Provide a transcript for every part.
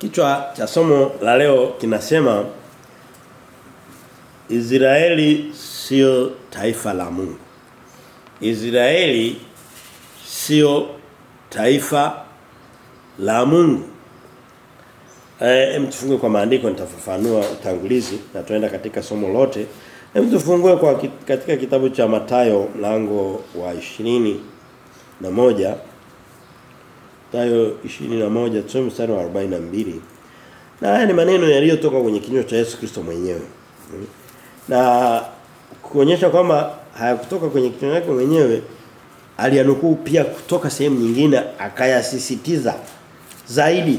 Kichwa cha somo la leo kinasema Israeli sio taifa la Mungu. Israeli sio taifa la Mungu. Eh mtufungue kwa maandiko nitafafanua utangulizi na tuenda katika somo lote. Hem tufungue kwa katika kitabu cha Matayo mlango wa ishirini na moja Matayo 21 tusome mstari wa 42. Na haya ni maneno yaliyotoka kwenye kinywa cha Yesu Kristo mwenyewe. Na kuonyesha kwamba hayakutoka kwenye kinywa chake mwenyewe alianukuu pia kutoka sehemu nyingine akayasisitiza zaidi.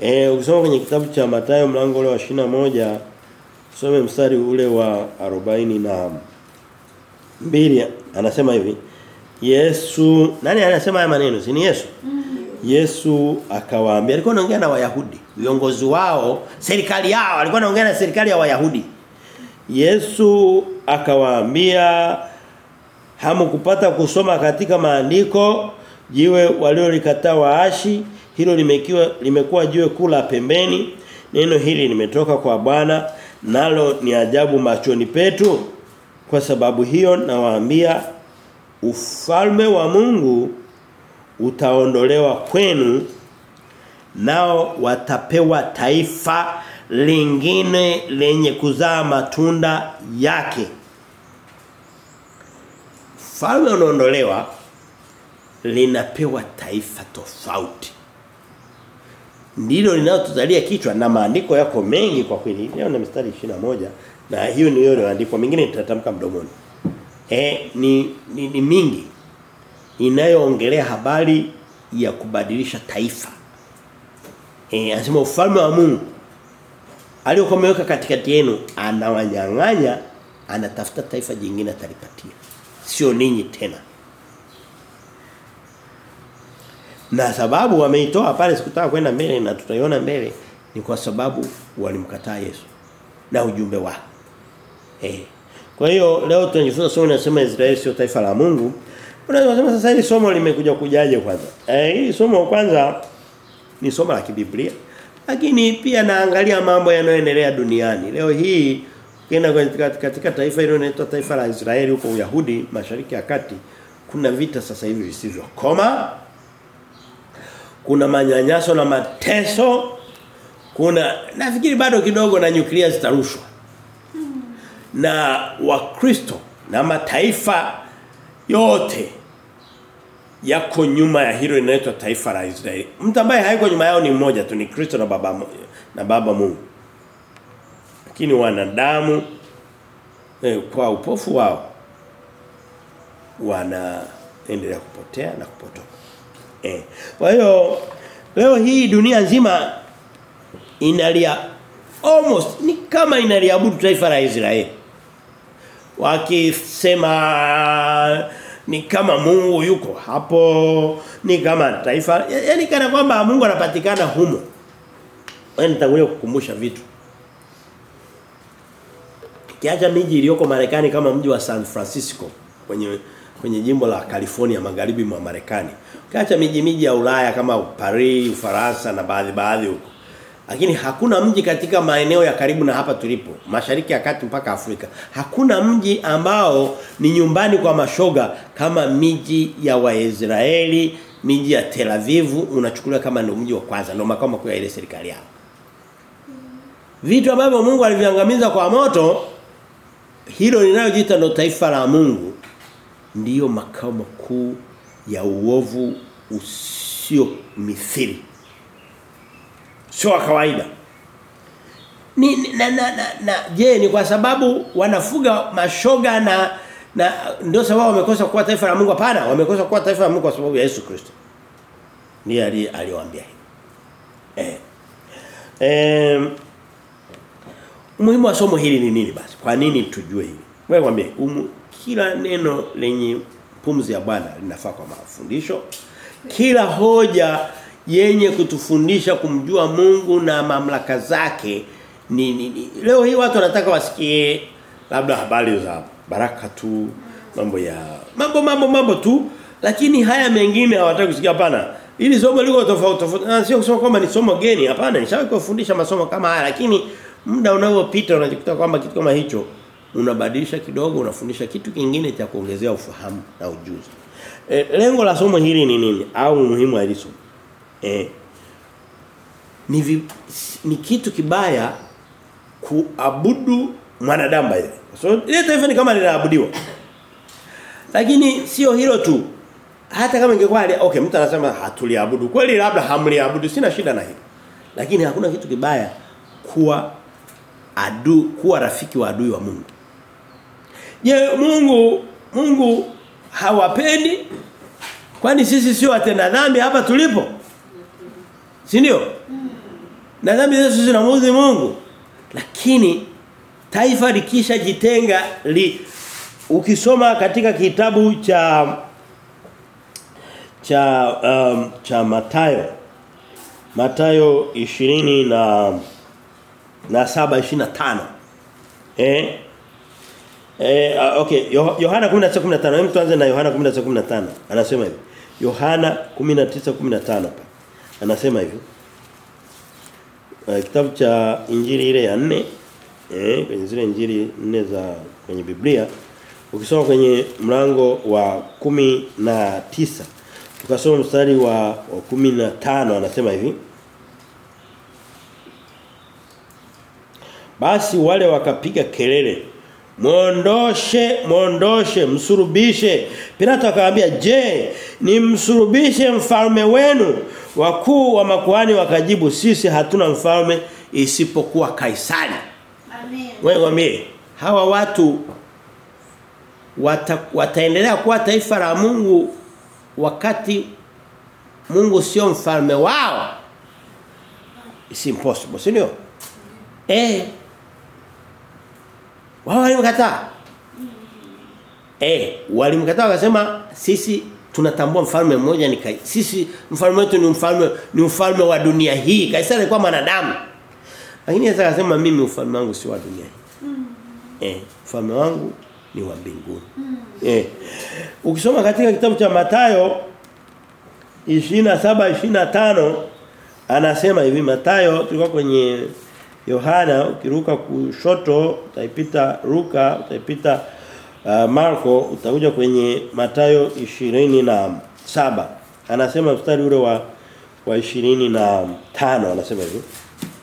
Eh ukisoma kwenye kitabu cha Mathayo mlango ule wa 21 tusome mstari ule wa 40 na anasema hivi Yesu. Nani anasema haya maneno? Si ni Yesu? Yesu akawaambia alikuwa anaongea na Wayahudi. Viongozi wao serikali yao alikuwa anaongea na serikali ya Wayahudi. Yesu akawaambia hamkupata kusoma katika maandiko jiwe waliolikataa waashi hilo limekiwa limekuwa jiwe kula pembeni. Neno hili limetoka kwa Bwana nalo ni ajabu machoni petu. Kwa sababu hiyo nawaambia ufalme wa Mungu utaondolewa kwenu nao watapewa taifa lingine lenye kuzaa matunda yake. Falme unaondolewa linapewa taifa tofauti. Ndilo linalotuzalia kichwa na maandiko yako mengi kwa kweli. Leo na mstari moja na hiyo ni hiyo andiko mengine nitatamka mdomoni eh ni, ni, ni mingi inayoongelea habari ya kubadilisha taifa. Eh anasema ufalme wa Mungu aliyokomeweka katikati yenu anawanyang'anya anatafuta taifa jingine atalipatia. Sio ninyi tena. Na sababu wameitoa pale sikutaka kwenda mbele na tutaiona mbele ni kwa sababu walimkataa Yesu na ujumbe wake. Eh kwa hiyo leo tunajifunza somo linasema Israeli sio taifa la Mungu. Unaweza sasa hili somo limekuja kujaje kwanza? Eh hili somo kwanza ni somo la kibiblia. Lakini pia naangalia mambo yanayoendelea duniani. Leo hii ukienda katika, katika taifa hilo linaloitwa taifa la Israeli huko Uyahudi Mashariki ya Kati kuna vita sasa hivi visivyokoma. Kuna manyanyaso na mateso. Kuna nafikiri bado kidogo na nyuklia zitarushwa na wakristo na mataifa yote yako nyuma ya hilo inaitwa taifa la Israeli. Mtu ambaye hayuko nyuma yao ni mmoja tu ni Kristo na baba na baba Mungu. Lakini wanadamu eh, kwa upofu wao wanaendelea kupotea na kupotoka. Eh. Kwa hiyo leo hii dunia nzima inalia almost ni kama inaliabudu taifa la Israeli. Wakisema ni kama Mungu yuko hapo, ni kama taifa, yani kana kwamba Mungu anapatikana humo. Wewe nitangulia kukumbusha vitu. Kiacha miji iliyoko Marekani kama mji wa San Francisco kwenye kwenye jimbo la California magharibi mwa Marekani. ukiacha miji miji ya Ulaya kama Paris, Ufaransa na baadhi baadhi huko. Lakini hakuna mji katika maeneo ya karibu na hapa tulipo, Mashariki ya Kati mpaka Afrika. Hakuna mji ambao ni nyumbani kwa mashoga kama miji ya Waisraeli, miji ya Tel Aviv unachukuliwa kama ndio mji wa kwanza, ndio makao makuu ya ile serikali yao. Vitu ambavyo Mungu aliviangamiza kwa moto hilo linalojiita ndio taifa la Mungu ndiyo makao makuu ya uovu usio mithili sio kawaida. Ni na na, na, na je ni kwa sababu wanafuga mashoga na na ndio sababu wamekosa kuwa taifa la Mungu hapana wamekosa kuwa taifa la Mungu kwa sababu ya Yesu Kristo. Ni ali aliwaambia hivi. Eh. Eh Umuhimu wa somo hili ni nini basi? Kwa nini tujue hili? Wewe mwambie kila neno lenye pumzi ya Bwana linafaa kwa mafundisho. Kila hoja yenye kutufundisha kumjua Mungu na mamlaka zake ni, ni, ni. leo hii watu wanataka wasikie labda habari za baraka tu mambo ya mambo mambo mambo tu lakini haya mengine hawataka kusikia hapana Ili somo liko tofauti tofauti. Na sio kusema kwamba ni somo geni, hapana, nishawahi kufundisha masomo kama haya lakini muda unaopita unajikuta kwamba kitu kama hicho unabadilisha kidogo unafundisha kitu kingine cha kuongezea ufahamu na ujuzi. E, lengo la somo hili ni nini au umuhimu wa hili somo? Eh ni, vi, ni kitu kibaya kuabudu mwanadamu by So ile taifa ni kama linaabudiwa. Lakini sio hilo tu. Hata kama ingekuwa okay mtu anasema hatuliabudu. Kweli labda hamliabudu sina shida na hilo. Lakini hakuna kitu kibaya kuwa adu kuwa rafiki wa adui wa Mungu. Je, Mungu Mungu hawapendi? Kwani sisi sio watenda dhambi hapa tulipo? Si ndio? Na dhambi zetu zinamuudhi Mungu. Lakini taifa likisha jitenga li ukisoma katika kitabu cha cha um, cha Matayo Matayo 20 na na 7 25 eh? Eh okay Yohana 19:15 hem tuanze na Yohana 19:15 anasema hivi. Yohana 19:15 anasema hivyo. Uh, kitabu cha injili ile ya 4 eh kwenye zile injili nne za kwenye Biblia ukisoma kwenye mlango wa kumi na tisa ukasoma mstari wa, wa kumi na tano anasema hivi. Basi wale wakapiga kelele Mondoshe, mondoshe, msurubishe. Pilato akamwambia, "Je, nimsurubishe mfalme wenu?" Wakuu wa makuhani wakajibu, "Sisi hatuna mfalme isipokuwa Kaisari." Amen. Wewe mimi, hawa watu wata, wataendelea kuwa taifa la Mungu wakati Mungu sio mfalme wao. It's impossible, si ndio? Eh. Wao walimkataa. Eh, walimkataa wakasema sisi tunatambua mfalme mmoja ni kai. Sisi mfalme wetu ni mfalme ni mfalme wa dunia hii. Kaisari alikuwa mwanadamu. Lakini Yesu akasema mimi ufalme wangu si wa dunia hii. Eh, ufalme wangu ni wa mbinguni. Eh. Ukisoma katika kitabu cha Mathayo 27 25 anasema hivi Mathayo tulikuwa kwenye Yohana ukiruka kushoto utaipita Luka utaipita uh, Marko utakuja kwenye Mathayo 27 anasema mstari ule wa wa 25 anasema hivi.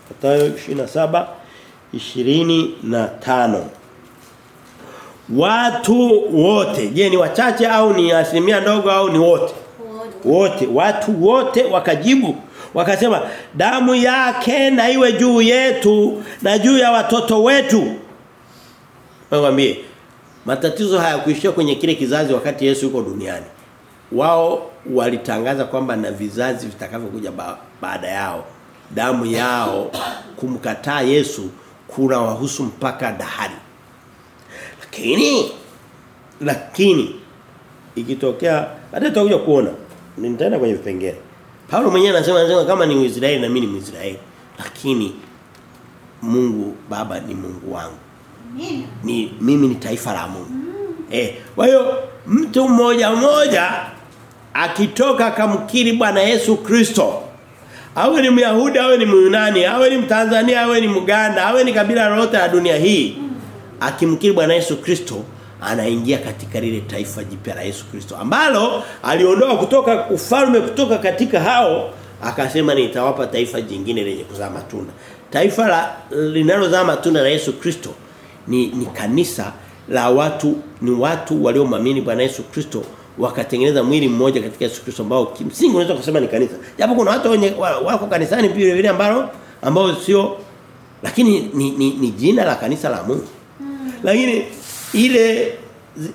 Mathayo 27 25 Watu wote je ni wachache au ni asilimia ndogo au ni wote. Wote. Watu wote wakajibu wakasema damu yake na iwe juu yetu na juu ya watoto wetu. Mwambie matatizo haya kuishia kwenye kile kizazi wakati Yesu yuko duniani. Wao walitangaza kwamba na vizazi vitakavyokuja ba baada yao damu yao kumkataa Yesu kuna wahusu mpaka dahari. Lakini lakini ikitokea baadaye tutakuja kuona nitaenda kwenye vipengele Paulo mwenyewe anasema anasema kama ni Mwisraeli na mimi ni Mwisraeli lakini Mungu baba ni Mungu wangu. Ni mimi ni taifa la Mungu. Eh kwa hiyo mtu mmoja mmoja akitoka akamkiri Bwana Yesu Kristo awe ni Myahudi awe ni Myunani awe ni Mtanzania awe ni Muganda awe ni kabila lolote la dunia hii akimkiri Bwana Yesu Kristo anaingia katika lile taifa jipya la Yesu Kristo ambalo aliondoa kutoka ufalme kutoka katika hao akasema nitawapa taifa jingine lenye kuzaa matunda. Taifa la linalozaa matunda la Yesu Kristo ni ni kanisa la watu ni watu waliomwamini Bwana Yesu Kristo wakatengeneza mwili mmoja katika Yesu Kristo ambao kimsingi unaweza kusema ni kanisa. Japo kuna watu wenye wako kanisani vile vile ambao ambao sio lakini ni, ni, ni jina la kanisa la Mungu. Hmm. Lakini ile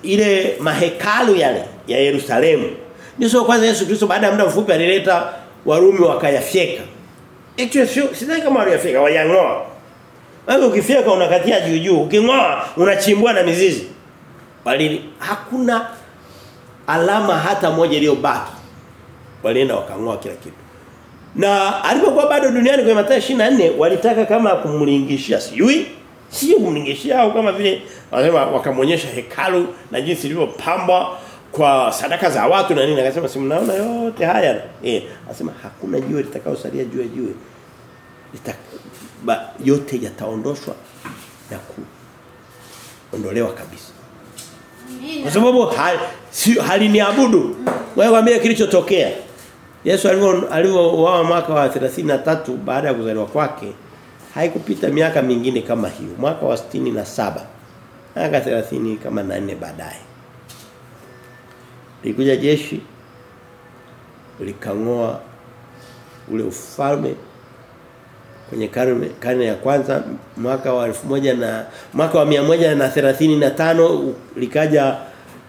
ile mahekalu yale ya Yerusalemu ndio sio kwanza Yesu Kristo baada ya muda mfupi alileta Warumi wakayafyeka. Actually sio sidhani kama waliyafyeka wayangoa. Wewe ukifyeka unakatia juu juu, ukingoa unachimbua na mizizi. Bali hakuna alama hata moja iliyobaki. Walienda wakangoa kila kitu. Na alipokuwa bado duniani kwa Mathayo 24 walitaka kama kumlingishia sijui sio kumlingishia au kama vile wanasema wakamonyesha hekalu na jinsi lilivyopambwa kwa sadaka za watu na nini. Akasema si mnaona yote haya? Eh anasema hakuna jiwe litakaosalia juu ya jiwe. Ba, yote yataondoshwa na kuondolewa kabisa. Kwa sababu hali, si, abudu wewe waambie kilichotokea. Yesu alivyo alivyouawa mwaka wa 33 baada ya kuzaliwa kwake haikupita miaka mingine kama hiyo. Mwaka wa 67 miaka 30 kama na baadaye. Likuja jeshi likangoa ule ufalme kwenye karne karne ya kwanza. Mwaka wa 1000 na mwaka wa 135 likaja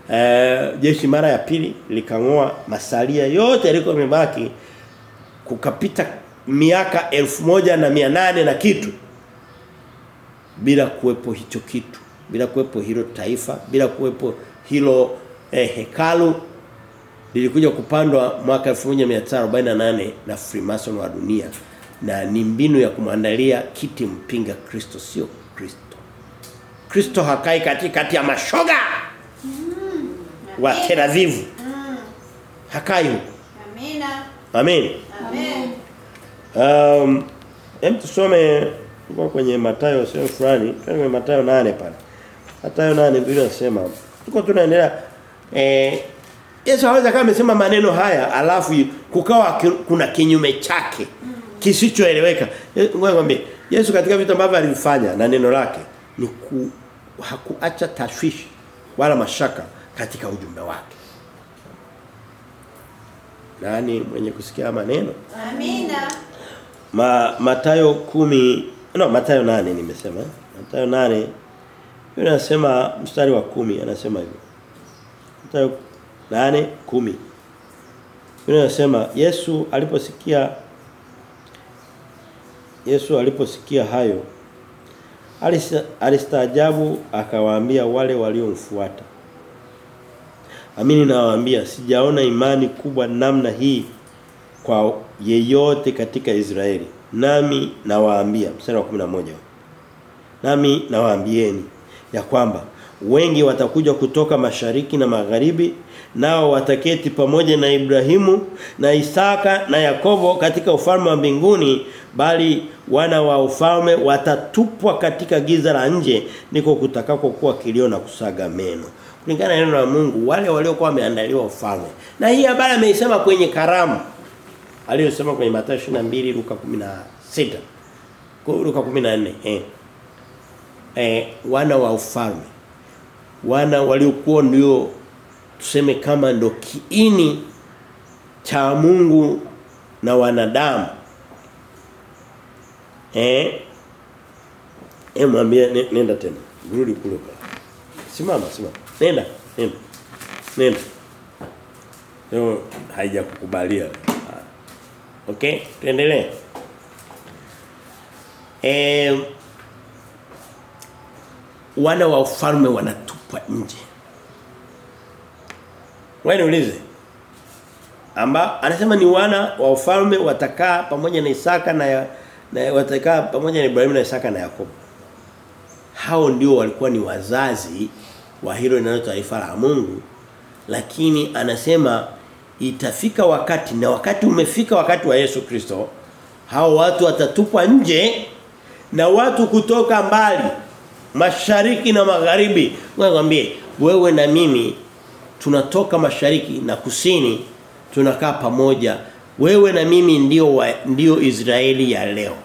uh, jeshi mara ya pili likangoa masalia yote yalikuwa yamebaki kukapita miaka 1800 na kitu bila kuwepo hicho kitu bila kuwepo hilo taifa bila kuwepo hilo eh, hekalu lilikuja kupandwa mwaka 1948 na Freemason wa dunia na ni mbinu ya kumwandalia kiti mpinga Kristo sio Kristo Kristo hakai katikati ya mashoga Mm. wa Amina. Tel Aviv Mm. hakai huko Amina. Amen. Um, hem tusome tuko kwenye Mathayo sehemu fulani, kwenye Mathayo 8 pale. Mathayo 8 Biblia inasema tuko tunaendelea eh Yesu haweza kama amesema maneno haya alafu kukawa kuna kinyume chake kisichoeleweka. Eh, Ngoja nikwambie Yesu katika vitu ambavyo alivifanya na neno lake ni ku, hakuacha tashwishi wala mashaka katika ujumbe wake. Nani mwenye kusikia maneno? Amina. Ma, Matayo kumi no Matayo nane nimesema. Matayo nane Yule anasema mstari wa kumi anasema hivyo. Matayo nane kumi. Yule anasema Yesu aliposikia Yesu aliposikia hayo alista- alistaajabu akawaambia wale waliomfuata Amini nawaambia sijaona imani kubwa namna hii kwa yeyote katika Israeli. Nami nawaambia mstari wa 11. Nami nawaambieni ya kwamba wengi watakuja kutoka mashariki na magharibi nao wataketi pamoja na Ibrahimu na Isaka na Yakobo katika ufalme wa mbinguni bali wana wa ufalme watatupwa katika giza la nje niko kutakako kuwa kilio na kusaga meno kulingana na neno la Mungu wale waliokuwa wameandaliwa ufalme na hii habari ameisema kwenye karamu aliyosema kwenye Mathayo 22 Luka 16 Kwa Luka 14 eh. Eh wana wa ufalme wana waliokuwa ndio tuseme kama ndo kiini cha Mungu na wanadamu. Eh eh mwambie nenda tena. Rudi kule kwa simama simama. Nenda nenda nenda. Leo haijakukubalia okay tuendelee eh wana wa ufalme wanatupwa nje. Wewe niulize. Amba anasema ni wana wa ufalme watakaa pamoja na Isaka na, ya, na watakaa pamoja na Ibrahimu na Isaka na Yakobo. Hao ndio walikuwa ni wazazi wa hilo linaloitwa taifa la Mungu lakini anasema itafika wakati na wakati umefika wakati wa Yesu Kristo hao watu watatupwa nje na watu kutoka mbali mashariki na magharibi. Ngwambie wewe na mimi tunatoka mashariki na kusini tunakaa pamoja. Wewe na mimi ndio wa, ndio Israeli ya leo.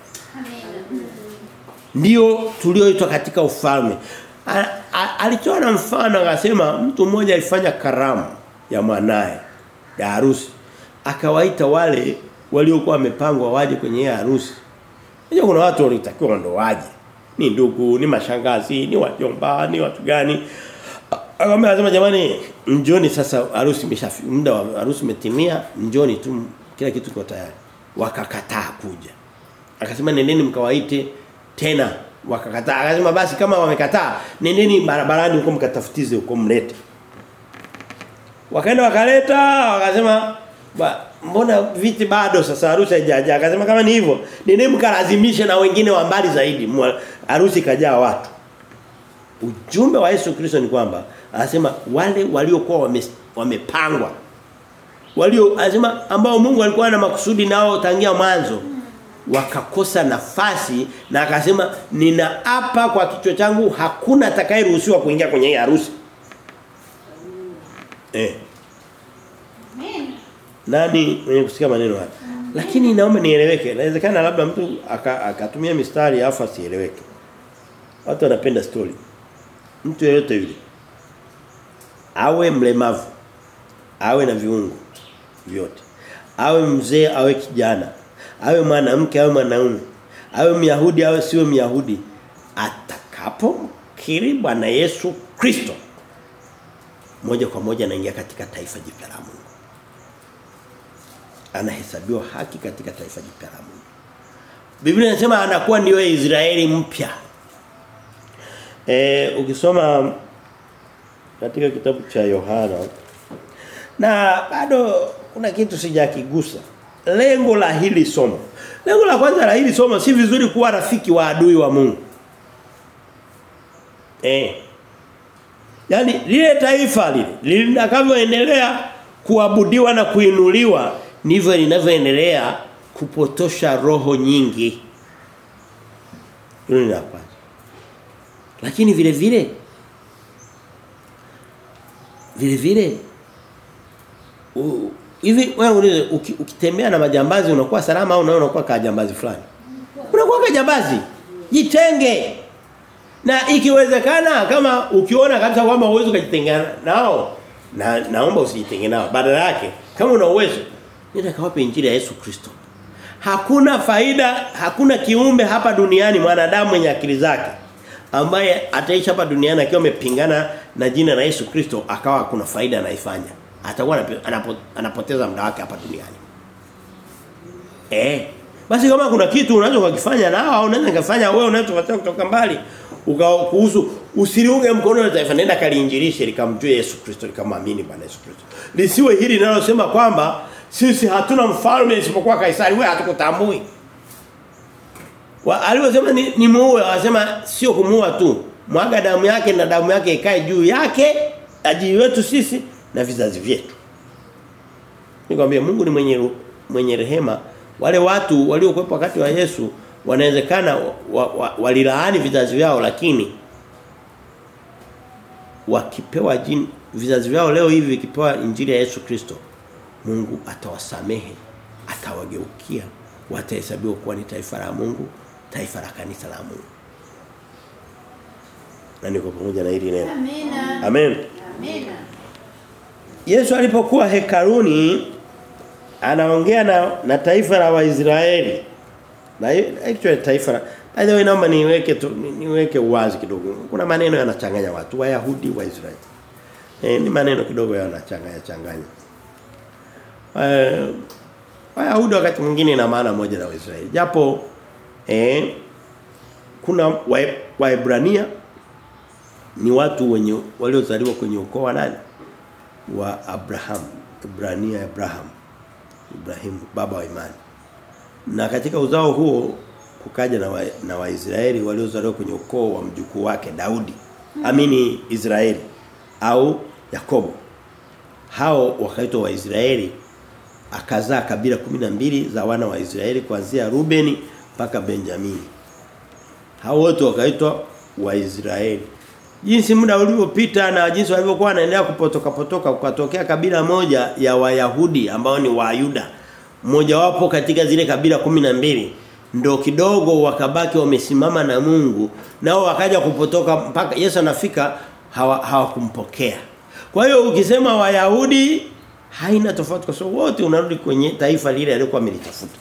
Ndio tulioitwa katika ufalme. Alitoa na mfano akasema mtu mmoja alifanya karamu ya mwanae ya harusi. Akawaita wale waliokuwa wamepangwa waje kwenye harusi. Unajua kuna watu walitakiwa ndo waje. Ni ndugu ni mashangazi ni wajomba ni watu gani? Akamwambia lazima jamani njoni sasa harusi imeshafika muda wa harusi umetimia njoni tu kila kitu kiko tayari. Wakakataa kuja. Akasema nendeni mkawaite tena. Wakakataa. Akasema basi kama wamekataa nendeni barabarani huko mkatafutize huko mlete wakaenda wakaleta wakasema ba, mbona viti bado sasa harusi haijajaa. akasema kama ni hivyo nendeni mkalazimishe na wengine wa mbali zaidi. Harusi kajaa watu. Ujumbe wa Yesu Kristo ni kwamba anasema wale waliokuwa wamepangwa walio anasema ambao Mungu alikuwa na makusudi nao tangia mwanzo wakakosa nafasi na akasema ninaapa kwa kichwa changu hakuna atakayeruhusiwa kuingia kwenye harusi eh. Nani mwenye kusikia maneno haya? Lakini naomba nieleweke. Inawezekana labda mtu akatumia aka- mistari afu asieleweke. Watu wanapenda story. Mtu yeyote yule. Awe mlemavu. Awe na viungo. Vyote. Awe mzee awe kijana. Awe mwanamke awe mwanaume. Awe myahudi awe sio myahudi. Atakapo kiri Bwana Yesu Kristo moja kwa moja anaingia katika taifa jipya la Mungu. Anahesabiwa haki katika taifa jipya la Mungu. Biblia inasema anakuwa ndio Israeli mpya. E, ukisoma katika kitabu cha Yohana na bado kuna kitu sijakigusa. Lengo la hili somo. Lengo la kwanza la hili somo si vizuri kuwa rafiki wa adui wa Mungu. Eh Yaani lile taifa lile linakavyoendelea kuabudiwa na kuinuliwa ndivyo linavyoendelea kupotosha roho nyingi. Hilo. Lakini vile vile vile vile hivi wewe ulize uki- ukitembea na majambazi unakuwa salama au unakuwa kajambazi fulani? Unakuwa kajambazi. Jitenge. Na ikiwezekana kama ukiona kabisa kwamba uwezo kujitengana nao na naomba usijitenge nao badala yake kama una uwezo nenda kawape injili ya Yesu Kristo. Hakuna faida, hakuna kiumbe hapa duniani mwanadamu mwenye akili zake ambaye ataishi hapa duniani akiwa amepingana na jina la Yesu Kristo akawa kuna faida anaifanya. Atakuwa anapoteza muda wake hapa duniani. Eh. Basi kama kuna kitu unaweza kukifanya nao au unaweza kufanya wewe unachofuatia kutoka mbali ukakuhusu usiliunge mkono na taifa nenda kaliinjilishe likamjue Yesu Kristo likamwamini Bwana Yesu Kristo. Lisiwe hili linalosema kwamba sisi hatuna mfalme isipokuwa Kaisari wewe hatukutambui. Wa alivyosema ni, ni muue anasema sio kumuua tu. Mwaga damu yake na damu yake ikae juu yake ajili wetu sisi na vizazi vyetu. Nikwambia Mungu ni mwenye mwenye rehema. Wale watu waliokuwepo wakati wa Yesu wanawezekana wa, wa, walilaani vizazi vyao lakini wakipewa jini vizazi vyao leo hivi vikipewa injili ya Yesu Kristo Mungu atawasamehe atawageukia watahesabiwa kuwa ni taifa la Mungu taifa la kanisa la Mungu. Na niko pamoja na hili neno. Amen amen. Amen. Yesu alipokuwa hekaluni anaongea na, na taifa la Waisraeli. Na actually taifa la By the way naomba niweke tu, niweke uwazi kidogo. Kuna maneno yanachanganya watu Wayahudi Waisraeli. Eh ni maneno kidogo yanachanganya changanya. Eh Wayahudi wakati mwingine ina maana moja na Waisraeli. Japo eh kuna Wae- Waebrania ni watu wenye waliozaliwa kwenye ukoo wa nani? wa Abraham, Ibrania Abraham. Ibrahim baba wa imani. Na katika uzao huo kukaja na wa, na Waisraeli waliozaliwa kwenye ukoo wa mjukuu wake Daudi. Amini Israeli au Yakobo. Hao wakaitwa Waisraeli akazaa kabila 12 za wana wa Israeli kuanzia Rubeni mpaka Benjamini. Hao wote wakaitwa Waisraeli. Jinsi muda ulivyopita na jinsi walivyokuwa wanaendelea kupotoka potoka kukatokea kabila moja ya Wayahudi ambao ni Wayuda. Mmoja wapo katika zile kabila mbili ndo kidogo wakabaki wamesimama na Mungu nao wakaja kupotoka mpaka Yesu anafika hawakumpokea hawa-. Kwa hiyo ukisema Wayahudi haina tofauti kwa sababu wote unarudi kwenye taifa lile alilokuwa amelitafuta.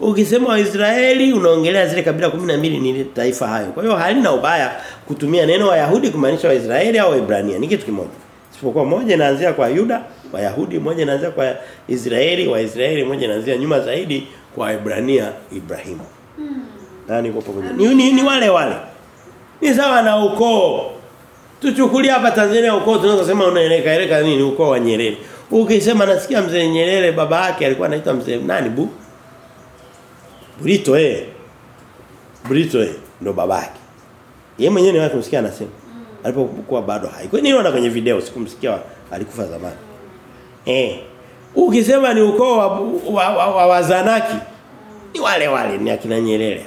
Ukisema Waisraeli unaongelea zile kabila 12 ni ile taifa hayo. Kwa hiyo halina ubaya kutumia neno Wayahudi kumaanisha Waisraeli au Waebrania. Ni kitu kimoja. Isipokuwa moja inaanzia kwa Yuda, Wayahudi, moja inaanzia kwa Israeli, Waisraeli, moja inaanzia nyuma zaidi kwa Waebrania, Ibrahimu. Nani kwa pamoja? Ni, ni, ni wale wale. Ni sawa na ukoo. Tuchukulie hapa Tanzania ukoo tunaweza sema unaeleka eleka nini ukoo wa Nyerere. Ukisema nasikia mzee Nyerere baba yake alikuwa anaitwa mzee nani bu? Burito eh. Burito eh ndo babake. Yeye mwenyewe ni kumsikia msikia anasema. Alipokuwa bado hai. Kwa nini wana kwenye video sikumsikia alikufa zamani. Eh. Ukisema ni ukoo wa, wa, wa, wa Wazanaki ni wale wale ni akina Nyerere.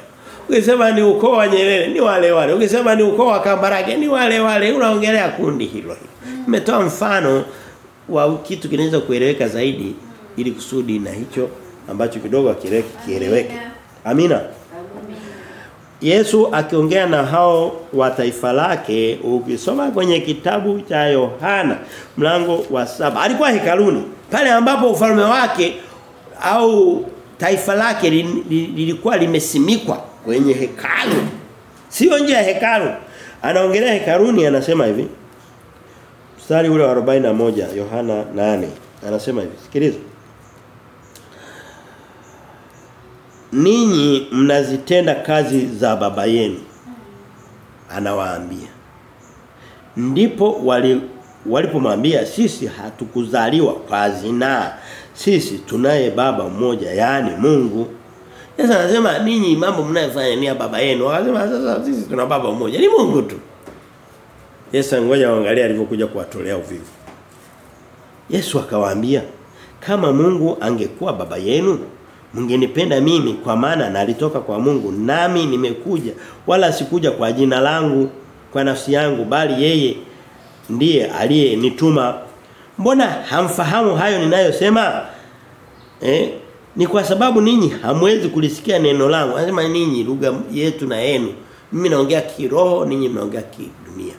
Ukisema ni ukoo wa Nyerere ni wale wale. Ukisema ni ukoo wa Kambarage ni wale wale. Unaongelea kundi hilo hilo. Nimetoa mfano wa kitu kinaweza kueleweka zaidi ili kusudi na hicho ambacho kidogo kieleweke kieleweke. Amina. Yesu akiongea na hao wa taifa lake ukisoma kwenye kitabu cha Yohana mlango wa saba alikuwa hekaluni pale ambapo ufalme wake au taifa lake li- li- lilikuwa limesimikwa kwenye hekalu. Sio nje ya hekalu. Anaongelea hekaluni anasema hivi. Mstari ule wa 41 Yohana 8 anasema hivi. Sikiliza Ninyi mnazitenda kazi za baba yenu. Anawaambia. Ndipo wali walipomwambia sisi hatukuzaliwa kwa zina Sisi tunaye baba mmoja yani Mungu. sasa anasema ninyi mambo mnayofanya ni ya baba yenu. anasema sasa sisi tuna baba mmoja ni Mungu tu. Yesu ngoja waangalie alivyokuja kuwatolea uvivu. Yesu akawaambia kama Mungu angekuwa baba yenu mngenipenda mimi kwa maana nalitoka kwa Mungu nami nimekuja wala sikuja kwa jina langu kwa nafsi yangu bali yeye ndiye aliyenituma. Mbona hamfahamu hayo ninayosema? Eh ni kwa sababu ninyi hamwezi kulisikia neno langu. Anasema ninyi lugha yetu na yenu mimi naongea kiroho ninyi mnaongea kidunia.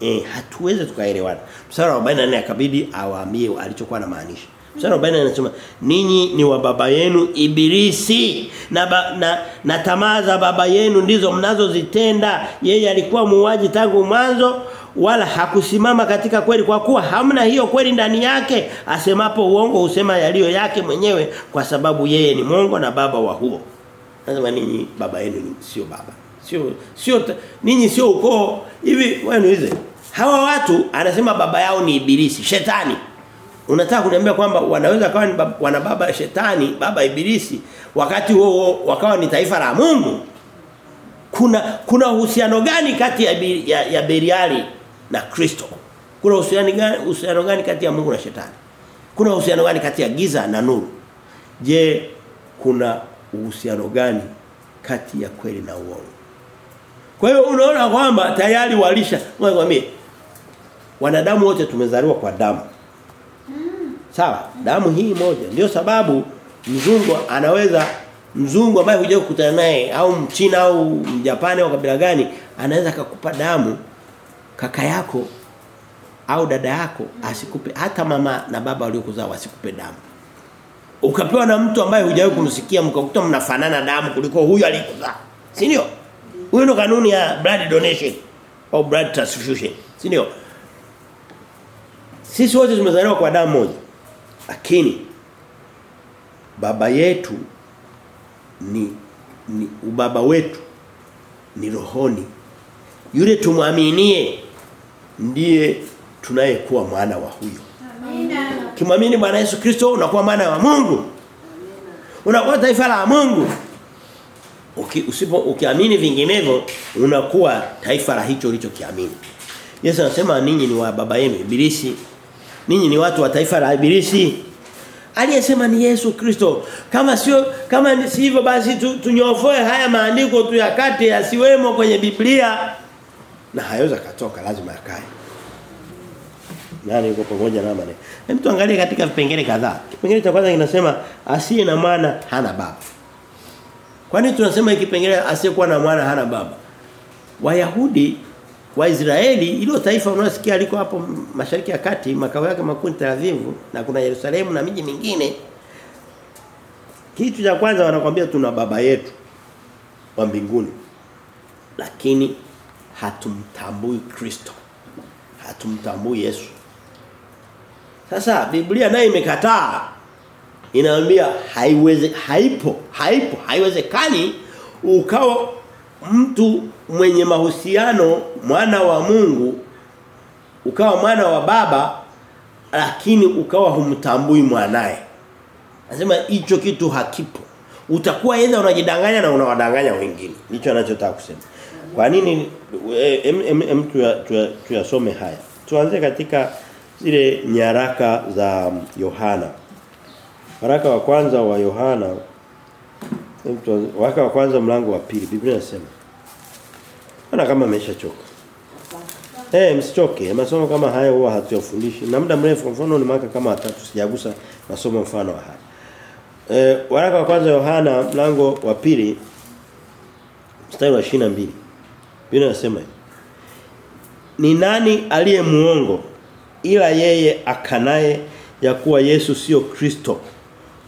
Eh hatuwezi tukaelewana. Msara wa 44 akabidi awaambie alichokuwa anamaanisha Mstari wa 40 anasema ninyi ni wa baba yenu ibilisi. Na ba, na, na tamaa za baba yenu ndizo mnazozitenda. Yeye alikuwa muuaji tangu mwanzo wala hakusimama katika kweli kwa kuwa hamna hiyo kweli ndani yake. Asemapo uongo husema yaliyo yake mwenyewe kwa sababu yeye ni mwongo na baba wa huo. Nasema ninyi baba yenu sio baba. Sio sio ninyi sio ukoo. Hivi wewe hawa watu anasema baba yao ni ibilisi shetani Unataka kuniambia kwamba wanaweza kawa ni baba, wana baba shetani, baba ibilisi, wakati huo wakawa ni taifa la Mungu? Kuna kuna uhusiano gani kati ya, ya, ya Beriali na Kristo? Kuna uhusiano gani uhusiano gani kati ya Mungu na shetani? Kuna uhusiano gani kati ya giza na nuru? Je, kuna uhusiano gani kati ya kweli na uongo? Kwa hiyo unaona kwamba tayari walisha, ngoja wanadamu wote tumezaliwa kwa damu. Sawa, damu hii moja. Ndio sababu mzungu anaweza mzungu ambaye hujawahi kukutana naye au mchina au mjapani au kabila gani anaweza kukupa damu kaka yako au dada yako asikupe hata mama na baba waliokuzaa wasikupe damu. Ukapewa na mtu ambaye hujawahi kumsikia mkakuta mnafanana damu kuliko huyu alikuzaa. Si ndio? Huyo ndo kanuni ya blood donation au blood transfusion. Si ndio? Sisi wote tumezaliwa kwa damu moja. Lakini baba yetu ni, ni ubaba wetu ni rohoni. Yule tumwaminie ndiye tunayekuwa mwana wa huyo. Amina. Kimwamini Bwana Yesu Kristo unakuwa mwana wa Mungu. Unakuwa taifa la Mungu. Uki, usipo ukiamini vinginevyo unakuwa taifa la hicho ulichokiamini. Yesu anasema ninyi ni wa baba yenu ibilisi. Ninyi ni watu wa taifa la ibilisi. Aliyesema ni Yesu Kristo. Kama sio kama si hivyo basi tu, tunyofoe haya maandiko tu tuyakate yasiwemo kwenye Biblia na hayaweza katoka lazima yakae. Nani yuko pamoja na mane? Hem tuangalie katika vipengele kadhaa. Kipengele cha kwanza kinasema asiye na mwana hana baba. Kwani tunasema ikipengele kipengele asiyekuwa na mwana hana baba? Wayahudi Waisraeli hilo taifa unasikia liko hapo mashariki ya kati makao yake makuu ni Tel Aviv na kuna Yerusalemu na miji mingine. Kitu cha kwanza wanakwambia tuna baba yetu wa mbinguni lakini hatumtambui Kristo hatumtambui Yesu. Sasa Biblia nayo imekataa inaambia haiweze haipo haipo haiwezekani ukawa mtu mwenye mahusiano mwana wa Mungu ukawa mwana wa baba lakini ukawa humtambui mwanae Anasema hicho kitu hakipo. Utakuwa yeye unajidanganya na unawadanganya wengine. Ndicho anachotaka kusema. Kwa nini em em, em tuyasome haya. Tuanze katika zile nyaraka za Yohana. Waraka wa kwanza wa Yohana waraka wa kwanza mlango wa pili Biblia inasema Ana kama ameshachoka. Eh hey, msichoke. Masomo kama haya huwa hatuyafundishi. Na muda mrefu mfano ni mwaka kama watatu sijagusa masomo mfano haya. Eh waraka wa kwanza Yohana mlango wa pili mstari wa 22. Biblia inasema Ni nani aliye muongo ila yeye akanaye ya kuwa Yesu sio Kristo.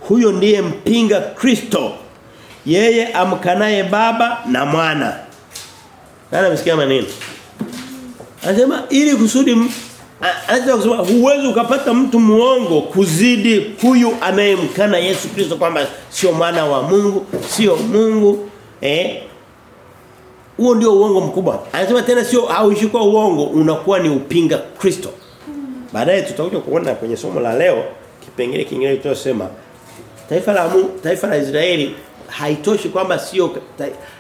Huyo ndiye mpinga Kristo. Yeye amkanaye baba na mwana. Nani msikia maneno? Anasema ili kusudi anataka kusema huwezi ukapata mtu muongo kuzidi huyu anayemkana Yesu Kristo kwamba sio mwana wa Mungu, sio Mungu, eh? Huo ndio uongo mkubwa. Anasema tena sio hauishi kwa uongo, unakuwa ni upinga Kristo. Baadaye tutakuja kuona kwenye somo la leo kipengele kingine kitosema taifa la Mungu, taifa la Israeli haitoshi kwamba sio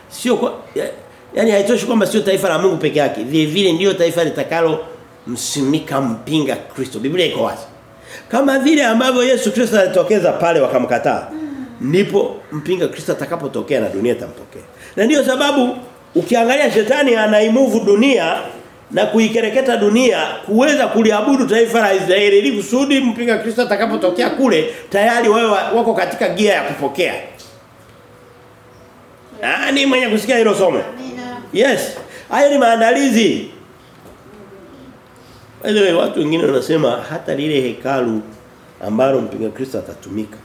sio yani haitoshi kwamba sio taifa la Mungu peke yake. Vile vile ndio taifa litakalo msimika mpinga Kristo. Biblia iko wazi. Kama vile ambavyo Yesu Kristo alitokeza pale wakamkataa. Ndipo mpinga Kristo atakapotokea na dunia itampokea. Na ndiyo sababu ukiangalia shetani anaimuvu dunia na kuikereketa dunia kuweza kuliabudu taifa la Israeli ili kusudi mpinga Kristo atakapotokea kule tayari wewe wako katika gia ya kupokea. Nani mwenye kusikia hilo somo? Yes. Hayo ni maandalizi. Wale watu wengine wanasema hata lile hekalu ambalo mpinga Kristo atatumika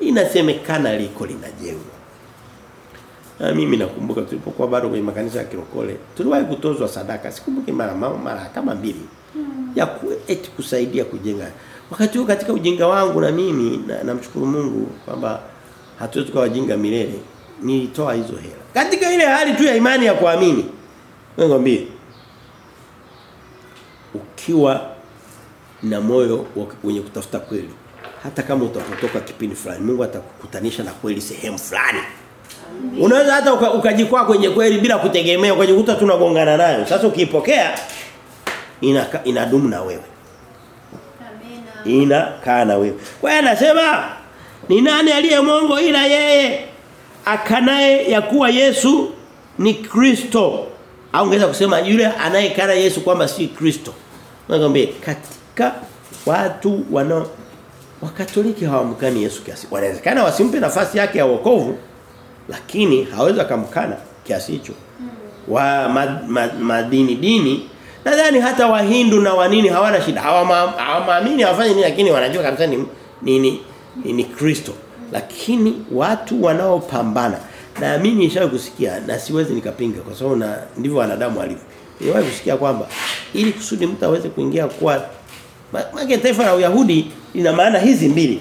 inasemekana liko linajengwa. Na mimi nakumbuka tulipokuwa bado kwenye makanisa ya kirokole, tuliwahi kutozwa sadaka, sikumbuki mara mara kama mbili. Ya ku, eti kusaidia kujenga. Wakati huo katika ujinga wangu na mimi namshukuru na Mungu kwamba hatuwezi kuwa wajinga milele. Nilitoa hizo hela. Katika ile hali tu ya imani ya kuamini. Ngombe ukiwa na moyo wenye kutafuta kweli hata kama utapotoka kipindi fulani Mungu atakukutanisha na kweli sehemu fulani. Unaweza hata ukajikwaa kwenye kweli bila kutegemea ukajikuta tunagongana nayo. Sasa ukiipokea ina inadumu na wewe. Amina. Inakaa na wewe. Kwa hiyo anasema ni nani aliye mongo ila yeye akanaye ya kuwa Yesu ni Kristo. Au ungeweza kusema yule anayekana Yesu kwamba si Kristo. Nakwambia katika watu wana Wakatoliki hawamkani Yesu kiasi. Wanawezekana wasimpe nafasi yake ya wokovu lakini hawezi akamkana kiasi hicho. Wa madini ma, ma, dini nadhani hata wahindu na wanini hawana shida. Hawamaamini hawafanyi nini lakini wanajua kabisa ni ni ni, ni Kristo. Lakini watu wanaopambana naamini nishawahi kusikia na siwezi nikapinga kwa sababu na ndivyo wanadamu walivyo. Niwahi kusikia kwamba ili kusudi mtu aweze kuingia kwa maana taifa la Uyahudi lina maana hizi mbili.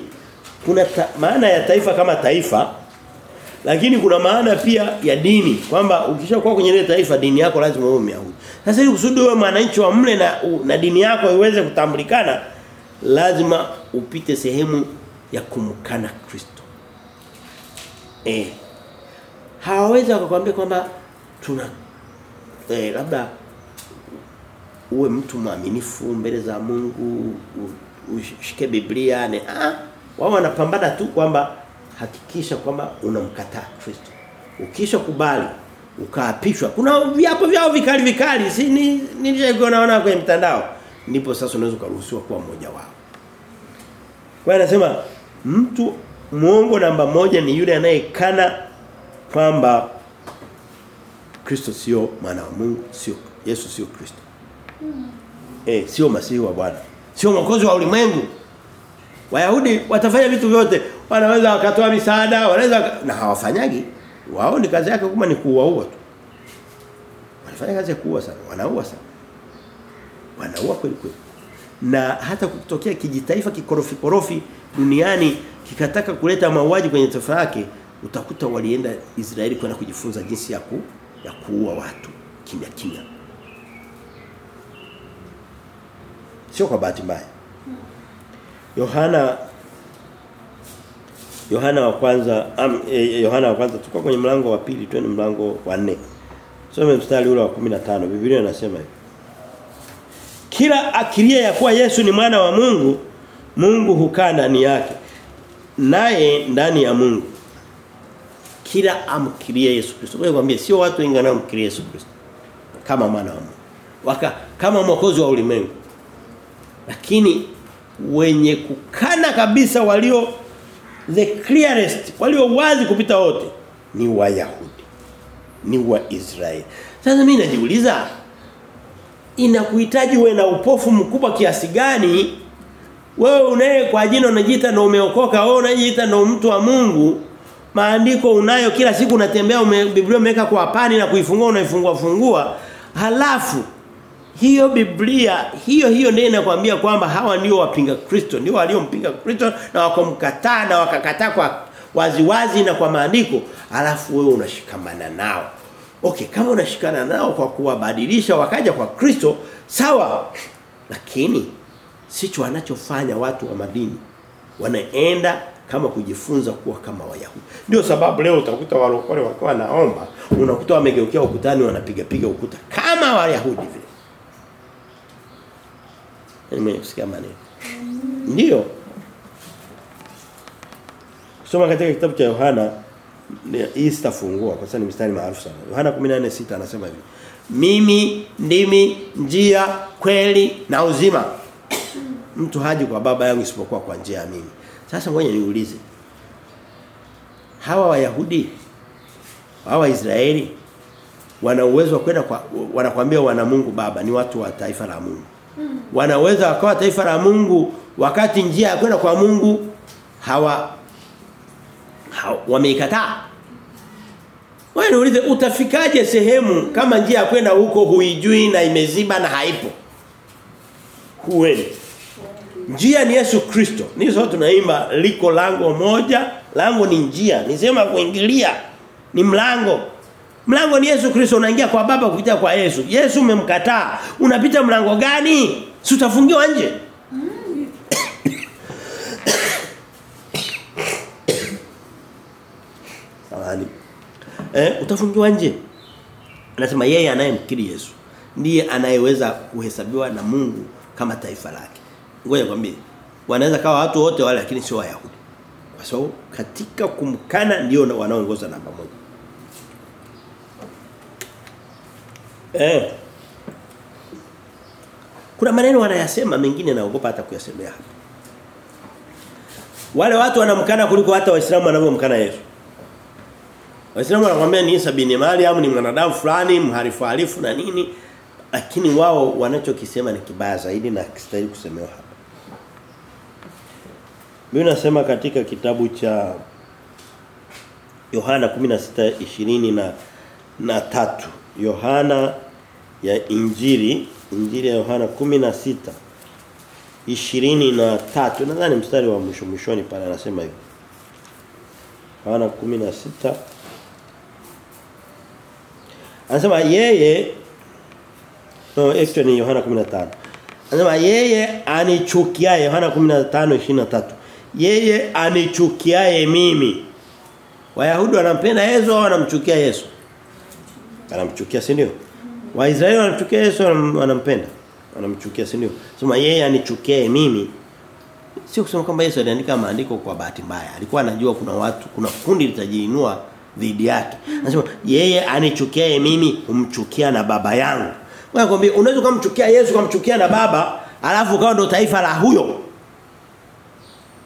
Kuna ta, maana ya taifa kama taifa lakini kuna maana pia ya dini kwamba ukishakuwa kwenye ile taifa dini yako lazima uwe Myahudi. Sasa ili kusudi uwe mwananchi wa mle na, na dini yako iweze kutambulikana lazima upite sehemu ya kumkana Kristo. Eh. Hawawezi wakakwambia kwamba tuna eh labda uwe mtu mwaminifu mbele za Mungu ushike Biblia ne ah wao wanapambana tu kwamba hakikisha kwamba unamkataa Kristo. Ukisha kubali ukaapishwa. Kuna viapo vyao vikali vikali. Si ni nilishaona kwenye mtandao. Ndipo sasa unaweza kuruhusiwa kuwa mmoja wao. Kwa anasema mtu muongo namba moja ni yule anayekana kwamba Kristo sio mwana wa Mungu, sio Yesu sio Kristo. Mm. Eh sio masihi wa Bwana. Sio mwokozi wa ulimwengu. Wayahudi watafanya vitu vyote. Wanaweza wakatoa misaada, wanaweza na hawafanyagi. Wao ni kazi yake kuma ni kuuaua tu. Wanafanya kazi ya kuua sana, wanaua sana. Wanaua kweli kweli. Na hata kutokea kijitaifa kikorofi korofi duniani kikataka kuleta mauaji kwenye taifa yake utakuta walienda Israeli kwenda kujifunza jinsi ya ku, ya kuua watu kimya kimya. Sio kwa bahati mbaya. Yohana Yohana wa kwanza um, eh, Yohana wa kwanza tuko kwenye mlango wa pili twende mlango wa 4. Some mstari ule wa 15 Biblia inasema hivi. kila akilia ya kuwa Yesu ni mwana wa Mungu Mungu hukaa ndani yake naye ndani ya Mungu. Kila amkirie Yesu Kristo. Wewe kwambie sio watu wengi wanaomkiria Yesu Kristo. Kama mwana wa Mungu. Waka kama mwokozi wa ulimwengu. Lakini wenye kukana kabisa walio the clearest walio wazi kupita wote ni Wayahudi. Ni Waisraeli sasa mimi najiuliza inakuhitaji uwe na upofu mkubwa kiasi gani wewe unaye kwa jina unajiita ndio umeokoka wewe unajiita ndio mtu wa Mungu. Maandiko unayo kila siku unatembea ume, Biblia umeweka kwa pani na kuifungua unaifungua fungua. Halafu hiyo Biblia hiyo hiyo ndiyo inakwambia kwamba hawa ndio wapinga Kristo ndio waliompinga Kristo na wakomkataa na wakakataa kwa waziwazi na kwa maandiko. Halafu wewe unashikamana nao. Okay, kama unashikana nao kwa kuwabadilisha wakaja kwa Kristo, sawa. Lakini sicho anachofanya watu wa madini. Wanaenda kama kujifunza kuwa kama Wayahudi. Ndio sababu leo utakuta walokole wakiwa naomba, unakuta wamegeukea ukutani wanapiga piga ukuta kama Wayahudi vile. Nimesikia maneno. Ndio. Soma katika kitabu cha Yohana hii sitafungua kwa sababu ni mstari maarufu sana. Yohana 14:6 anasema hivi. Mimi ndimi njia, kweli na uzima. Mtu haji kwa baba yangu isipokuwa kwa njia ya mimi. Sasa ngoja niulize. Hawa Wayahudi hawa Israeli wana uwezo wa kwenda kwa wanakuambia wana Mungu baba ni watu wa taifa la Mungu. Wanaweza wakawa taifa la Mungu wakati njia ya kwenda kwa Mungu hawa wameikataa. Wewe niulize utafikaje sehemu kama njia ya kwenda huko huijui na imeziba na haipo? Huweni. Njia ni Yesu Kristo. Ni sote tunaimba liko lango moja, lango ni njia, ni sema kuingilia. Ni mlango. Mlango ni Yesu Kristo unaingia kwa baba kupitia kwa Yesu. Yesu umemkataa. Unapita mlango gani? Si utafungiwa nje. Samahani. Eh utafungiwa nje. Anasema yeye anayemkiri Yesu ndiye anayeweza kuhesabiwa na Mungu kama taifa lake. Ngoja kwambie. Wanaweza kawa watu wote wale lakini sio Wayahudi. Kwa sababu katika kumkana ndio wanaoongoza namba moja. Eh. Kuna maneno wanayasema mengine naogopa hata kuyasemea hapa. Wale watu wanamkana kuliko hata Waislamu wanavyomkana Yesu. Waislamu wanakuambia ni Isa bin Maryam ni mwanadamu fulani mharifu harifu na nini lakini wao wanachokisema ni kibaya zaidi na kistahili kusemewa Mimi nasema katika kitabu cha Yohana 16:20 na na tatu Yohana ya Injili Injili ya Yohana 16 23 nadhani mstari wa mwisho mwishoni pale anasema hivi Yohana 16 Anasema yeye No, actually ni Yohana 15. Anasema yeye anichukiaye Yohana 15:23. Yeye anichukiaye mimi. Wayahudi wanampenda Yesu au wanamchukia Yesu? Wanamchukia si ndio? Waisraeli wanamchukia Yesu wanampenda. Wanamchukia si ndio? Sema yeye anichukiaye mimi. Sio kusema kwamba Yesu aliandika maandiko kwa bahati mbaya. Alikuwa anajua kuna watu, kuna kundi litajiinua dhidi yake. Anasema yeye anichukiaye mimi umchukia na baba yangu. Wewe unaweza kumchukia Yesu kumchukia na baba, alafu ukawa ndo taifa la huyo.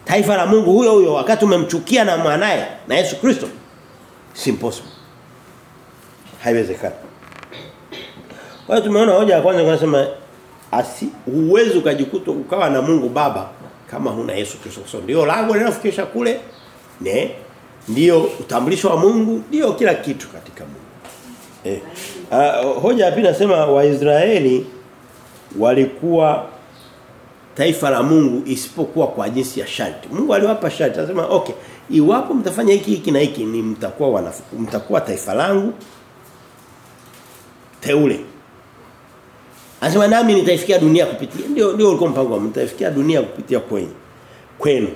Taifa la Mungu huyo huyo wakati umemchukia na mwanae na Yesu Kristo. si impossible. Haiwezekani. Kwa hiyo tumeona hoja ya kwanza kunasema asi uwezo ukajikuta ukawa na Mungu Baba kama huna Yesu Kristo. So ndio lango linalofikisha kule. Ne? Ndio utambulisho wa Mungu, ndio kila kitu katika Mungu. Eh. Uh, hoja ya pili nasema Waisraeli walikuwa taifa la Mungu isipokuwa kwa jinsi ya sharti. Mungu aliwapa sharti. Anasema okay, iwapo mtafanya hiki hiki na hiki ni mtakuwa wanafu, mtakuwa taifa langu teule. Anasema nami nitaifikia dunia kupitia ndio ndio ulikuwa mpango wa mtaifikia dunia kupitia kwenu. Kwenu.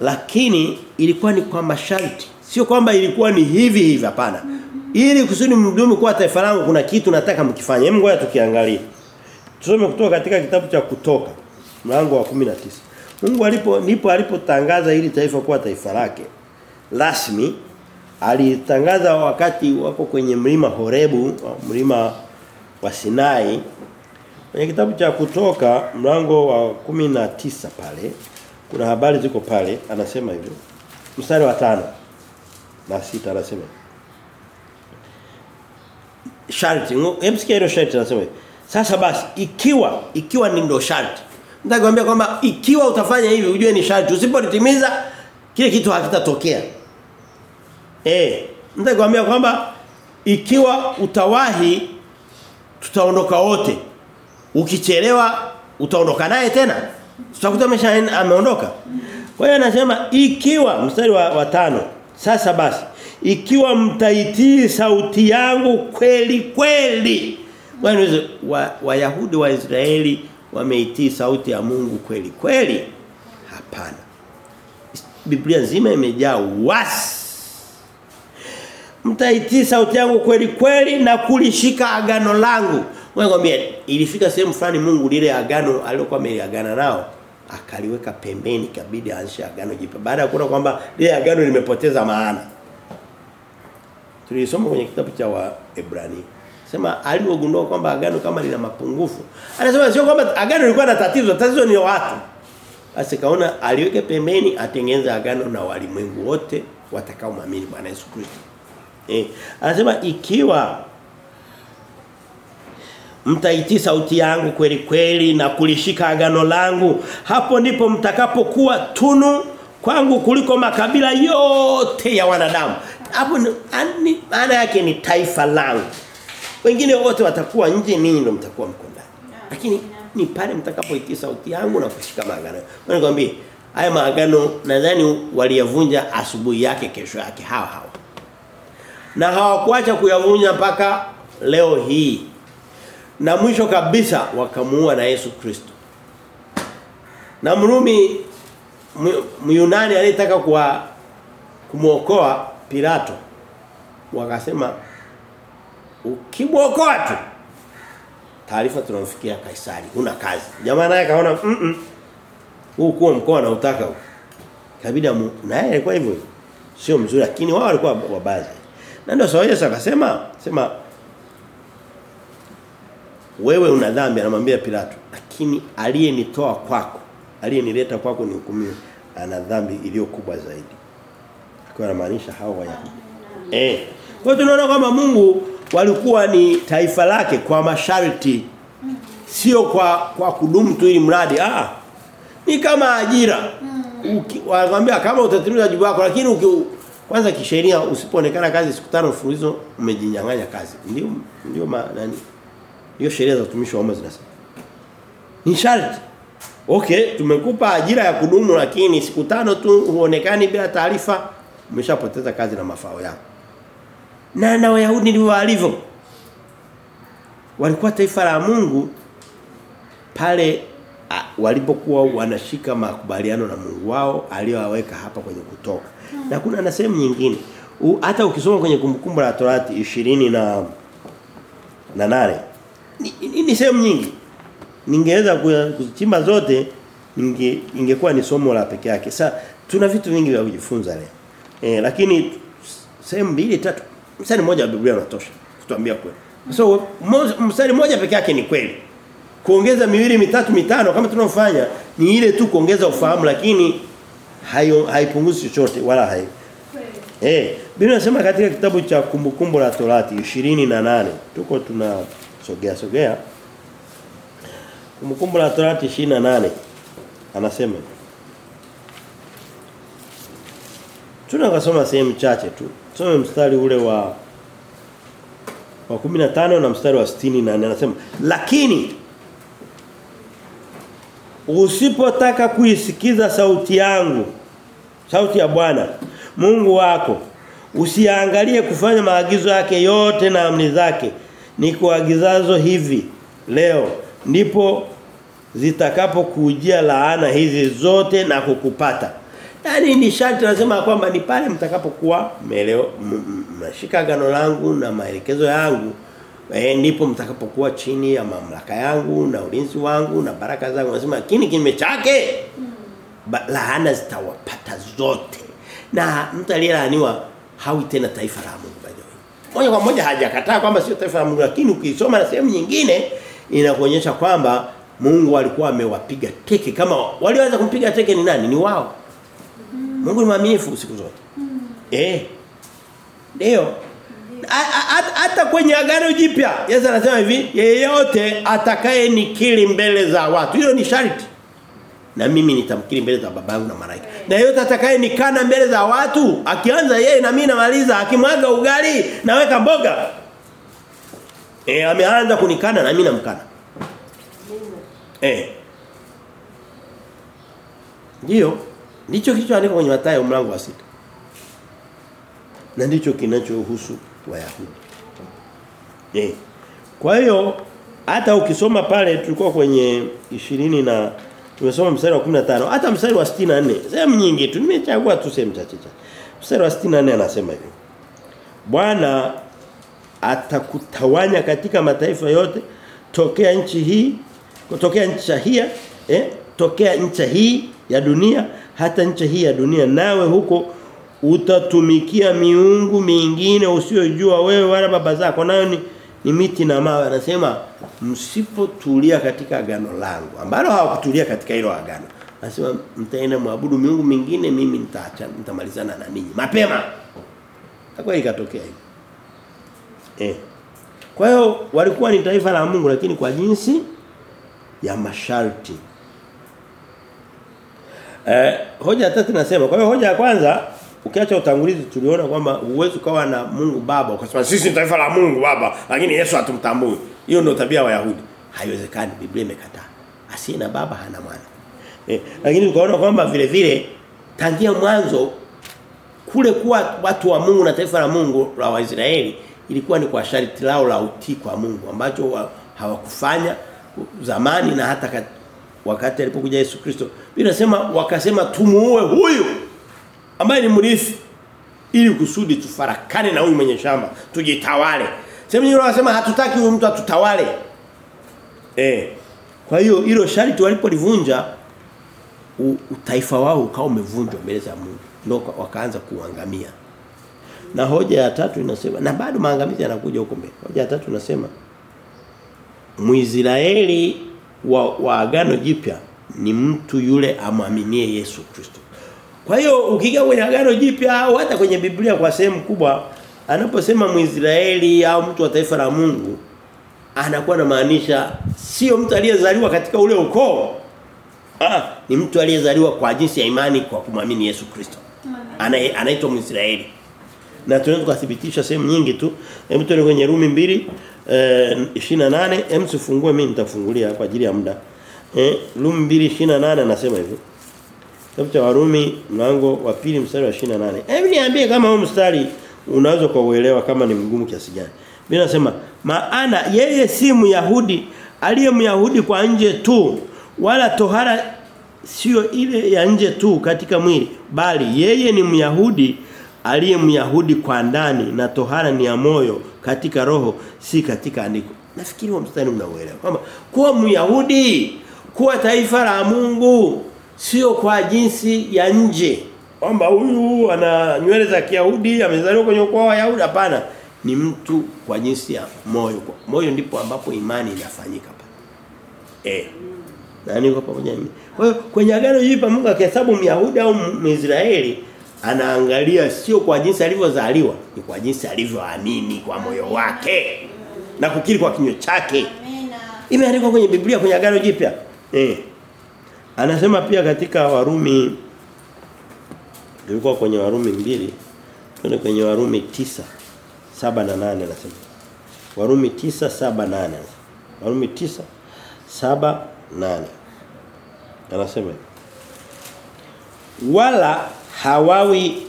Lakini ilikuwa ni kwa masharti. Sio kwamba ilikuwa ni hivi hivi hapana. Ili kusudi mdumu kuwa taifa langu kuna kitu nataka mkifanye. Hebu ngoja tukiangalie. Tusome kutoka katika kitabu cha kutoka mlango wa 19. Mungu alipo ndipo alipotangaza ili taifa kuwa taifa lake rasmi alitangaza wakati wako kwenye mlima Horebu mlima wa Sinai. Kwenye kitabu cha kutoka mlango wa 19 pale kuna habari ziko pale anasema hivyo. Mstari wa tano na sita anasema sharti hebu sikia hilo sharti anasema sasa basi ikiwa ikiwa ni ndo sharti nitakwambia kwamba ikiwa utafanya hivi ujue ni sharti. Usipolitimiza kile kitu hakitatokea. Eh nataka kuambia kwamba ikiwa utawahi tutaondoka wote. Ukichelewa utaondoka naye tena. Tutakuta amesha ameondoka. Kwa hiyo anasema ikiwa mstari wa, wa tano. Sasa basi ikiwa mtaitii sauti yangu kweli kweli. Bwana wa Wayahudi wa Israeli wameitii sauti ya Mungu kweli kweli? Hapana. Biblia nzima imejaa was mtaitii sauti yangu kweli kweli na kulishika agano langu. Mwambia ilifika sehemu fulani Mungu lile agano alilokuwa ameliagana nao akaliweka pembeni kabidi aanzishe agano jipya. Baada ya kuona kwamba lile agano limepoteza maana. Tulisoma kwenye kitabu cha Waebrania. Sema aliogundua kwamba agano kama lina mapungufu. Anasema sio kwamba agano lilikuwa na tatizo, tatizo ni watu. Basi kaona aliweke pembeni atengeneza agano na walimwengu wote watakao muamini Bwana Yesu Kristo. Eh, anasema ikiwa mtaitii sauti yangu kweli kweli na kulishika agano langu hapo ndipo mtakapokuwa tunu kwangu kuliko makabila yote ya wanadamu hapo maana yake ni taifa langu wengine wote watakuwa nje ninyi ndio mtakuwa mko ndani. Lakini ni pale mtakapoitii sauti yangu na kushika maagano. Nikwambie haya maagano nadhani waliyavunja asubuhi yake kesho yake hawa hawa. Na hawakuacha kuyavunja mpaka leo hii. Na mwisho kabisa wakamuua na Yesu Kristo. Na Mrumi Myunani aliyetaka kuwa kumuokoa Pilato wakasema ukimwokoa tu taarifa tunamfikia Kaisari una kazi. Jamaa naye kaona mm -mm. Huu kuwa mkoa na utaka huu. Kabida naye alikuwa hivyo. Sio mzuri lakini wao walikuwa wabazi. Na ndio sawa Yesu akasema sema wewe una dhambi anamwambia Pilato lakini aliyenitoa kwako aliyenileta kwako ni hukumiwe ana dhambi iliyo kubwa zaidi kwa anamaanisha hao wayahudi eh kwa tunaona kwamba Mungu walikuwa ni taifa lake kwa masharti sio kwa kwa kudumu tu ili mradi ah ni kama ajira wanakuambia kama utatimiza wajibu wako lakini uki, kwanza kisheria usipoonekana kazi siku tano mfululizo umejinyang'anya kazi ndio ndio nani ndio sheria za utumishi wa umma zinasema. Ni sharti. Okay, tumekupa ajira ya kudumu lakini siku tano tu huonekani bila taarifa umeshapoteza kazi na mafao yako. Na na Wayahudi ndivyo walivyo. Walikuwa taifa la Mungu pale walipokuwa wanashika makubaliano na Mungu wao aliyowaweka hapa kwenye kutoka. Hmm. Na kuna na sehemu nyingine. U, hata ukisoma kwenye kumbukumbu la Torati 20 na na nane ni, ni, ni sehemu nyingi ningeweza kuzichimba zote ninge ingekuwa ni somo la peke yake sasa tuna vitu vingi vya kujifunza leo eh lakini sehemu mbili tatu mstari mmoja wa Biblia unatosha kutuambia kweli. So mstari mmoja peke yake ni kweli. Kuongeza miwili mitatu mitano kama tunaofanya ni ile tu kuongeza ufahamu lakini hayo haipunguzi chochote wala hai Eh, Biblia inasema katika kitabu cha kumbukumbu la Torati 28 tuko tuna sogea. Sogea Kumbukumbu la Torati 28 anasema Tunakasoma sehemu chache tu. Tusome mstari ule wa wa 15 na mstari wa 68 anasema lakini usipotaka kuisikiza sauti yangu sauti ya Bwana Mungu wako usiangalie kufanya maagizo yake yote na amri zake. Ni kuagizazo hivi leo ndipo zitakapokujia laana hizi zote na kukupata Yaani ni sharti nasema kwamba ni pale mtakapokuwa mmeelewa mnashika agano langu na maelekezo yangu eh ndipo mtakapokuwa chini ya mamlaka yangu na ulinzi wangu na baraka zangu. Lazima lakini kinyume chake ba- laana zitawapata zote. Na mtu aliyelaaniwa hawi tena taifa la Mungu the moja kwa moja hajakataa kwamba sio taifa la Mungu lakini ukisoma na sehemu nyingine inakuonyesha kwamba Mungu alikuwa amewapiga teke. Kama waliweza kumpiga teke ni nani? Ni wao Mungu ni mwaminifu siku zote. Eh. Ndio. Hata kwenye agano jipya Yesu anasema hivi yeyote atakaye nikiri mbele za watu. Hiyo ni sharti. Na mimi nitamkiri mbele za babangu na malaika. Na yeyote atakaye nikana mbele za watu, akianza yeye na mimi namaliza, akimwaga ugali naweka mboga. Eh ameanza kunikana na mimi namkana. Eh. Ndio, ndicho kilichoandikwa kwenye Mathayo mlango wa sita Na ndicho kinachohusu Wayahudi. Eh. Kwa hiyo hata ukisoma pale tulikuwa kwenye 20 na tumesoma mstari wa 15 hata mstari wa 64 sehemu nyingi tu nimechagua tu sehemu chache chache. Mstari wa 64 anasema hivi. Bwana atakutawanya katika mataifa yote tokea nchi hii kutokea nchi hii eh tokea nchi hii ya dunia hata nchi hii ya dunia. Nawe huko utatumikia miungu mingine usiyojua wewe wala baba zako. Nayo ni, ni miti na mawe. Anasema msipotulia katika agano langu ambalo hawakutulia katika hilo agano. Anasema mtaenda muabudu miungu mingine mimi nitaacha nitamalizana na ninyi mapema. Hapo ikatokea hivyo. Eh. Kwa hiyo walikuwa ni taifa la Mungu lakini kwa jinsi ya masharti Eh, hoja ya tatu nasema kwa hiyo hoja ya kwanza ukiacha utangulizi tuliona kwamba uwezo ukawa na Mungu Baba ukasema sisi ni taifa la Mungu Baba lakini Yesu hatumtambui. Hiyo ndio tabia ya Wayahudi. Haiwezekani Biblia imekataa. Asiye na baba hana mwana. Eh, lakini ukaona kwamba vile vile tangia mwanzo kule kuwa watu wa Mungu na taifa la Mungu la Waisraeli ilikuwa ni kwa sharti lao la utii kwa Mungu ambacho wa, hawakufanya zamani na hata kat, wakati alipokuja Yesu Kristo. Biblia inasema wakasema tumuue huyu ambaye ni mrithi ili kusudi tufarakane na huyu mwenye shamba tujitawale. Sema yule wanasema hatutaki huyu mtu atutawale. Eh. Kwa hiyo hilo sharti walipolivunja utaifa wao ukawa umevunjwa mbele za Mungu. Ndio wakaanza kuangamia. Na hoja ya tatu inasema na bado maangamizi yanakuja huko mbele. Hoja ya tatu inasema Muisraeli wa, wa agano jipya ni mtu yule amwaminie Yesu Kristo. Kwa hiyo ukija kwenye agano jipya au hata kwenye Biblia kwa sehemu kubwa anaposema Mwisraeli au mtu wa taifa la Mungu anakuwa anamaanisha sio mtu aliyezaliwa katika ule ukoo. Ah, ni mtu aliyezaliwa kwa jinsi ya imani kwa kumwamini Yesu Kristo. Ana anaitwa Mwisraeli. Na tunaweza kuthibitisha sehemu nyingi tu. Hebu tuende kwenye Rumi 2 eh, 28, hem sifungue mimi nitafungulia kwa ajili ya muda. Eh, Rumi 2:28 anasema hivi. Kitabu cha Warumi mlango wa pili mstari wa 28. Hebu niambie kama huu mstari unaweza kuuelewa kama ni mgumu kiasi gani. Biblia inasema maana yeye si Myahudi aliye Myahudi kwa nje tu wala tohara sio ile ya nje tu katika mwili bali yeye ni Myahudi aliye Myahudi kwa ndani na tohara ni ya moyo katika roho si katika andiko. Nafikiri huo mstari unauelewa kwamba kuwa Myahudi kuwa taifa la Mungu sio kwa jinsi ya nje. Kwamba huyu ana nywele za Kiyahudi amezaliwa kwenye ukoo wa Yahudi hapana ni mtu kwa jinsi ya moyo. Moyo ndipo ambapo imani inafanyika pale. Eh na niko pamoja nini? kwa hiyo kwenye agano jipya Mungu akihesabu Myahudi au Mwisraeli anaangalia sio kwa jinsi alivyozaliwa ni kwa jinsi alivyoamini kwa moyo wake na kukiri kwa kinywa chake. Imeandikwa kwenye Biblia kwenye agano jipya eh Anasema pia katika Warumi ilikuwa kwenye Warumi mbili tuna kwenye Warumi tisa saba na nane anasema. Warumi tisa saba nane Warumi tisa saba nane Anasema wala hawawi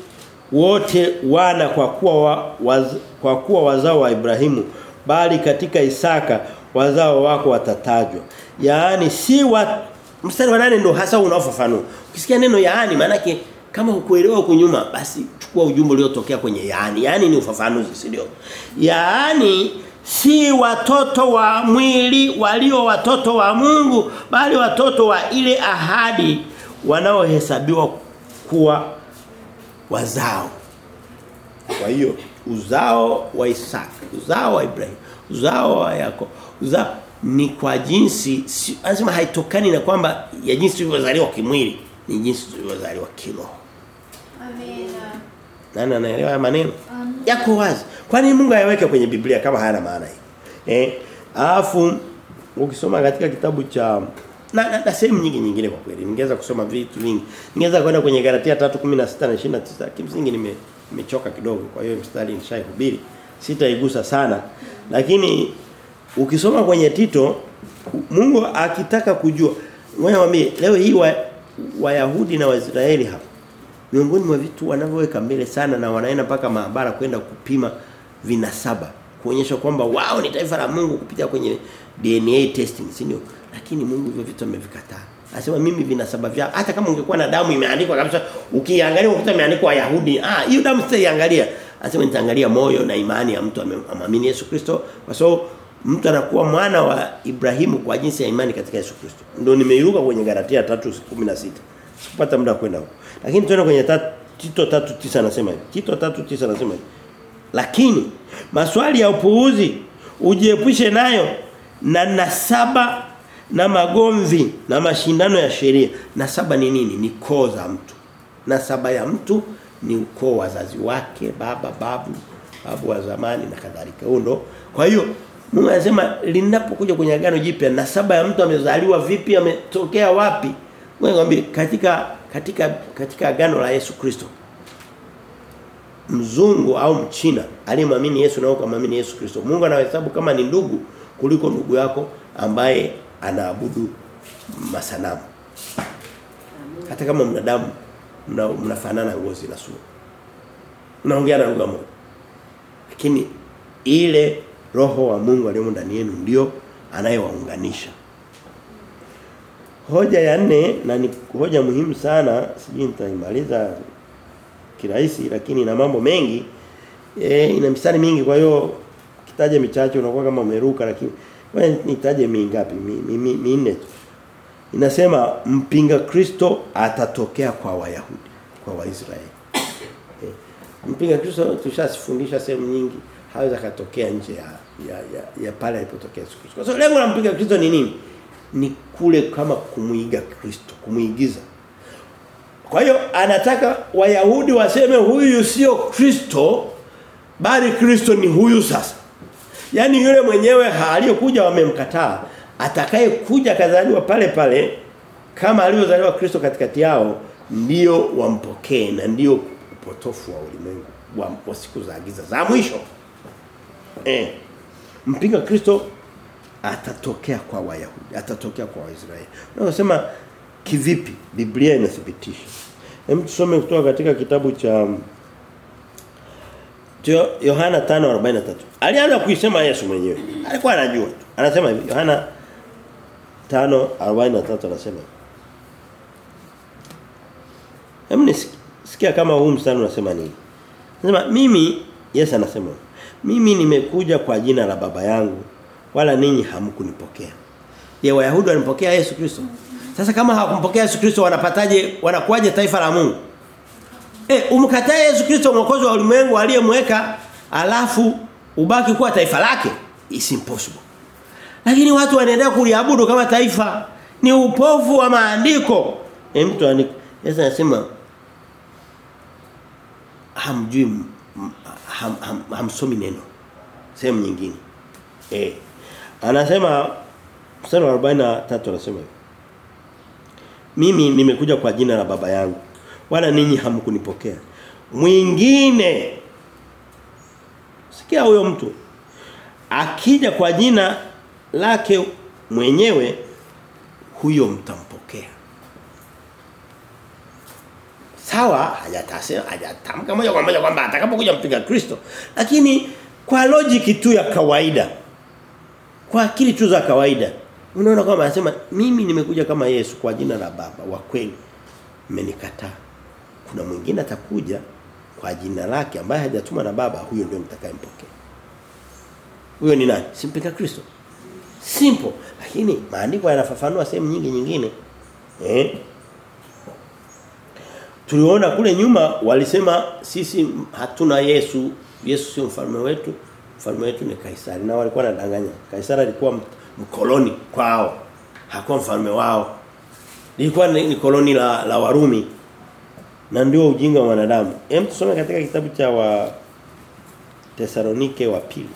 wote wana kwa kuwa wa, waz, kwa kuwa wazao wa Ibrahimu bali katika Isaka wazao wako watatajwa. Yaani si wa mstari wa nane ndo hasa unaofafanua. Ukisikia neno yaani maana kama hukuelewa huko nyuma basi chukua ujumbe uliotokea kwenye yaani. Yaani ni ufafanuzi, si ndio? Yaani si watoto wa mwili walio watoto wa Mungu bali watoto wa ile ahadi wanaohesabiwa kuwa wazao. Kwa hiyo uzao wa Isaka, uzao wa Ibrahim, uzao wa Yakobo, uzao ni kwa jinsi si, anasema haitokani na kwamba ya jinsi tulivyozaliwa kimwili, ni jinsi tulivyozaliwa kiroho. Amina. Nani anaelewa haya maneno? Yako wazi. Kwani Mungu ayaweke kwenye Biblia kama hayana maana hii? Eh, alafu ukisoma katika kitabu cha na, na, na sehemu nyingi nyingine kwa kweli. Ningeweza kusoma vitu vingi. Ningeweza kwenda kwenye Galatia 3:16 na 29. Kimsingi nime nimechoka kidogo kwa hiyo mstari nishaihubiri. Sitaigusa sana. Lakini ukisoma kwenye Tito Mungu akitaka kujua wewe wami, leo hii wa Wayahudi na Waisraeli hapa miongoni mwa vitu wanavyoweka mbele sana na wanaenda mpaka maabara kwenda kupima vinasaba kuonyesha kwamba wao ni taifa la Mungu kupitia kwenye DNA testing si ndio? Lakini Mungu hivyo vitu amevikataa. Anasema mimi vinasaba vya hata kama ungekuwa na damu imeandikwa kabisa ukiangalia ukuta imeandikwa Wayahudi ah hiyo damu sitaiangalia. Anasema nitaangalia moyo na imani ya mtu amemwamini Yesu Kristo. Kwa sababu mtu anakuwa mwana wa Ibrahimu kwa jinsi ya imani katika Yesu Kristo ndio nimeiruka kwenye Galatia 3:16 sikupata muda kwenda huko lakini tuende kwenye tatu, Tito 3:9 anasema hivi. Tito 3:9 anasema hivi. Lakini maswali ya upuuzi ujiepushe nayo na nasaba na magomvi na mashindano ya sheria. Nasaba ni nini? Ni koo za mtu. Nasaba ya mtu ni ukoo wazazi wake, baba, babu, babu wa zamani na kadhalika. Huo ndo. Kwa hiyo Mungu anasema linapokuja kwenye agano jipya na saba ya mtu amezaliwa vipi, ametokea wapi? Mungu anambia katika katika katika agano la Yesu Kristo. Mzungu au mchina aliyemwamini Yesu na ukamwamini Yesu Kristo. Mungu anahesabu kama ni ndugu kuliko ndugu yako ambaye anaabudu masanamu. Hata kama mnadamu mna, mnafanana ngozi na sura. Mnaongea na lugha moja. Lakini ile roho wa Mungu aliyomo ndani yenu ndio anayewaunganisha Hoja ya nne na ni hoja muhimu sana, sijui nitaimaliza kirahisi lakini ina mambo mengi. E, ina mistari mingi kwa hiyo kitaje michache unakuwa kama umeruka lakini wewe nitaje mingapi? Minne mi, mi, mi tu. Inasema mpinga Kristo atatokea kwa Wayahudi, kwa Waisraeli. E, mpinga Kristo tushasifundisha sehemu nyingi haweza katokea nje ya ya, ya, ya pale alipotokea Yesu Kristo. Sababu lengo la mpiga Kristo ni nini? ni kule kama kumuiga Kristo, kumuigiza. Kwa hiyo anataka Wayahudi waseme huyu sio Kristo bali Kristo ni huyu sasa. Yaani yule mwenyewe aliyokuja wamemkataa, atakaye kuja kazaliwa pale pale kama alivyozaliwa Kristo katikati yao ndio wampokee na ndio upotofu wa ulimwengu wa siku za giza za mwisho. Eh. Mpinga Kristo atatokea kwa Wayahudi, atatokea kwa Waisraeli. Unasema kivipi? Biblia inathibitisha. Hem tusome kutoka katika kitabu cha Yohana 5:43. Alianza kuisema Yesu mwenyewe. Alikuwa anajua tu. Anasema hivi Yohana 5:43 anasema. Hem nisikia kama huu mstari unasema nini? Anasema mimi Yesu anasema mimi nimekuja kwa jina la baba yangu wala ninyi hamkunipokea. Je, Wayahudi walimpokea Yesu Kristo? Sasa kama hawakumpokea Yesu Kristo wanapataje wanakuwaje taifa la Mungu? Eh, umkataa Yesu Kristo mwokozi wa ulimwengu aliyemweka alafu ubaki kuwa taifa lake? It's impossible. Lakini watu wanaendelea kuliabudu kama taifa. Ni upofu wa maandiko. Eh, mtu anasema hamjui ham, ham, hamsomi neno. Sehemu nyingine. Eh. Anasema mstari wa 43 anasema. Mimi nimekuja kwa jina la baba yangu wala ninyi hamkunipokea. Mwingine sikia huyo mtu akija kwa jina lake mwenyewe huyo mtampokea. Sawa hajatasema hajatamka moja kwa moja kwamba atakapokuja mpinga Kristo lakini kwa logic tu ya kawaida kwa akili tu za kawaida unaona kwamba anasema mimi nimekuja kama Yesu kwa jina la baba wa kweli mmenikataa kuna mwingine atakuja kwa jina lake ambaye hajatuma na baba huyo ndio mtakayempokea Huyo ni nani? Simpinga Kristo. Simple. Lakini maandiko yanafafanua sehemu nyingi nyingine. Eh? Tuliona kule nyuma walisema sisi hatuna Yesu, Yesu sio mfalme wetu, mfalme wetu ni Kaisari na walikuwa wanadanganya. Kaisari alikuwa mkoloni kwao. Hakuwa mfalme wao. ilikuwa ni, ni koloni la, la Warumi. Na ndio ujinga wa wanadamu. Hem tusome katika kitabu cha wa Tesalonike wa pili.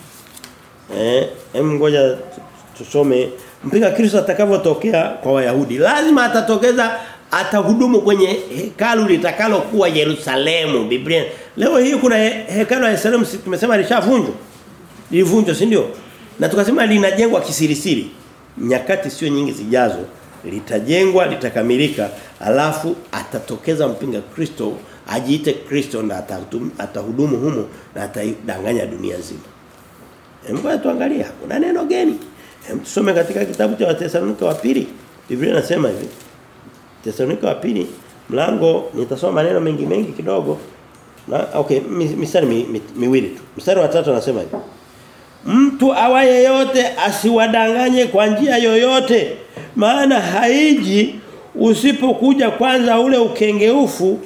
Eh, hem ngoja tusome mpinga Kristo atakavyotokea kwa Wayahudi. Lazima atatokeza atahudumu kwenye hekalu litakalo kuwa Yerusalemu. Biblia. Leo hii kuna he, hekalu la Yerusalemu tumesema lishavunjwa. Lilivunjwa, si ndio? Na tukasema linajengwa kisirisiri. Nyakati sio nyingi zijazo litajengwa litakamilika alafu atatokeza mpinga Kristo ajiite Kristo na atahudumu humo na atadanganya dunia nzima. Hebu tuangalie kuna neno geni. Hebu tusome katika kitabu cha Wathesalonike wa pili. Biblia inasema hivi. Wathesalonike wa pili mlango nitasoma maneno mengi mengi kidogo. Na okay mistari mi, mi, miwili tu. Mstari wa 3 anasema hivi. Mtu awaye yote asiwadanganye kwa njia yoyote maana haiji usipokuja kwanza ule ukengeufu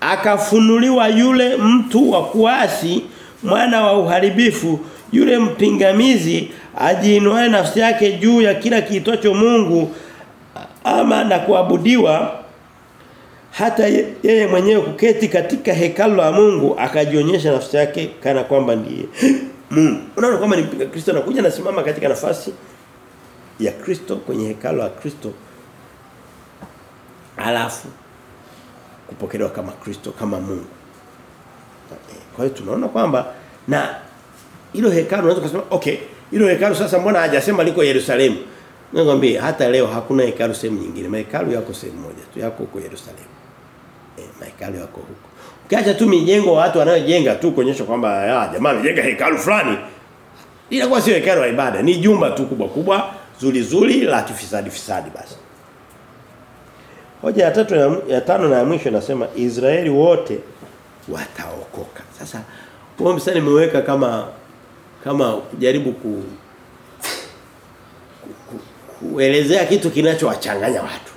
akafunuliwa yule mtu wa kuasi mwana wa uharibifu yule mpingamizi ajiinua nafsi yake juu ya kila kiitwacho Mungu ama na kuabudiwa hata yeye mwenyewe kuketi katika hekalu la Mungu akajionyesha nafsi yake kana kwamba ndiye Mungu unaona kwamba ni Kristo anakuja nasimama katika nafasi ya Kristo kwenye hekalu la Kristo alafu kupokelewa kama Kristo kama Mungu. Kwa hiyo tunaona kwamba na hilo hekalu unaweza kusema okay hilo hekalu sasa mbona hajasema liko Yerusalemu? Nikwambie hata leo hakuna hekalu sehemu nyingine. Mahekalu yako sehemu moja tu yako huko Yerusalemu. Eh mahekalu yako huko. Ukiacha tu mijengo watu wanayojenga tu kuonyesha kwamba ah jamaa amejenga hekalu fulani. Inakuwa sio hekalu la ibada, ni jumba tu kubwa kubwa zuri zuri la kifisadi fisadi basi. Hoja ya tatu ya, ya tano na ya mwisho nasema Israeli wote wataokoka. Sasa huo mstari nimeweka kama kama ku, ku kuelezea kitu kinachowachanganya watu.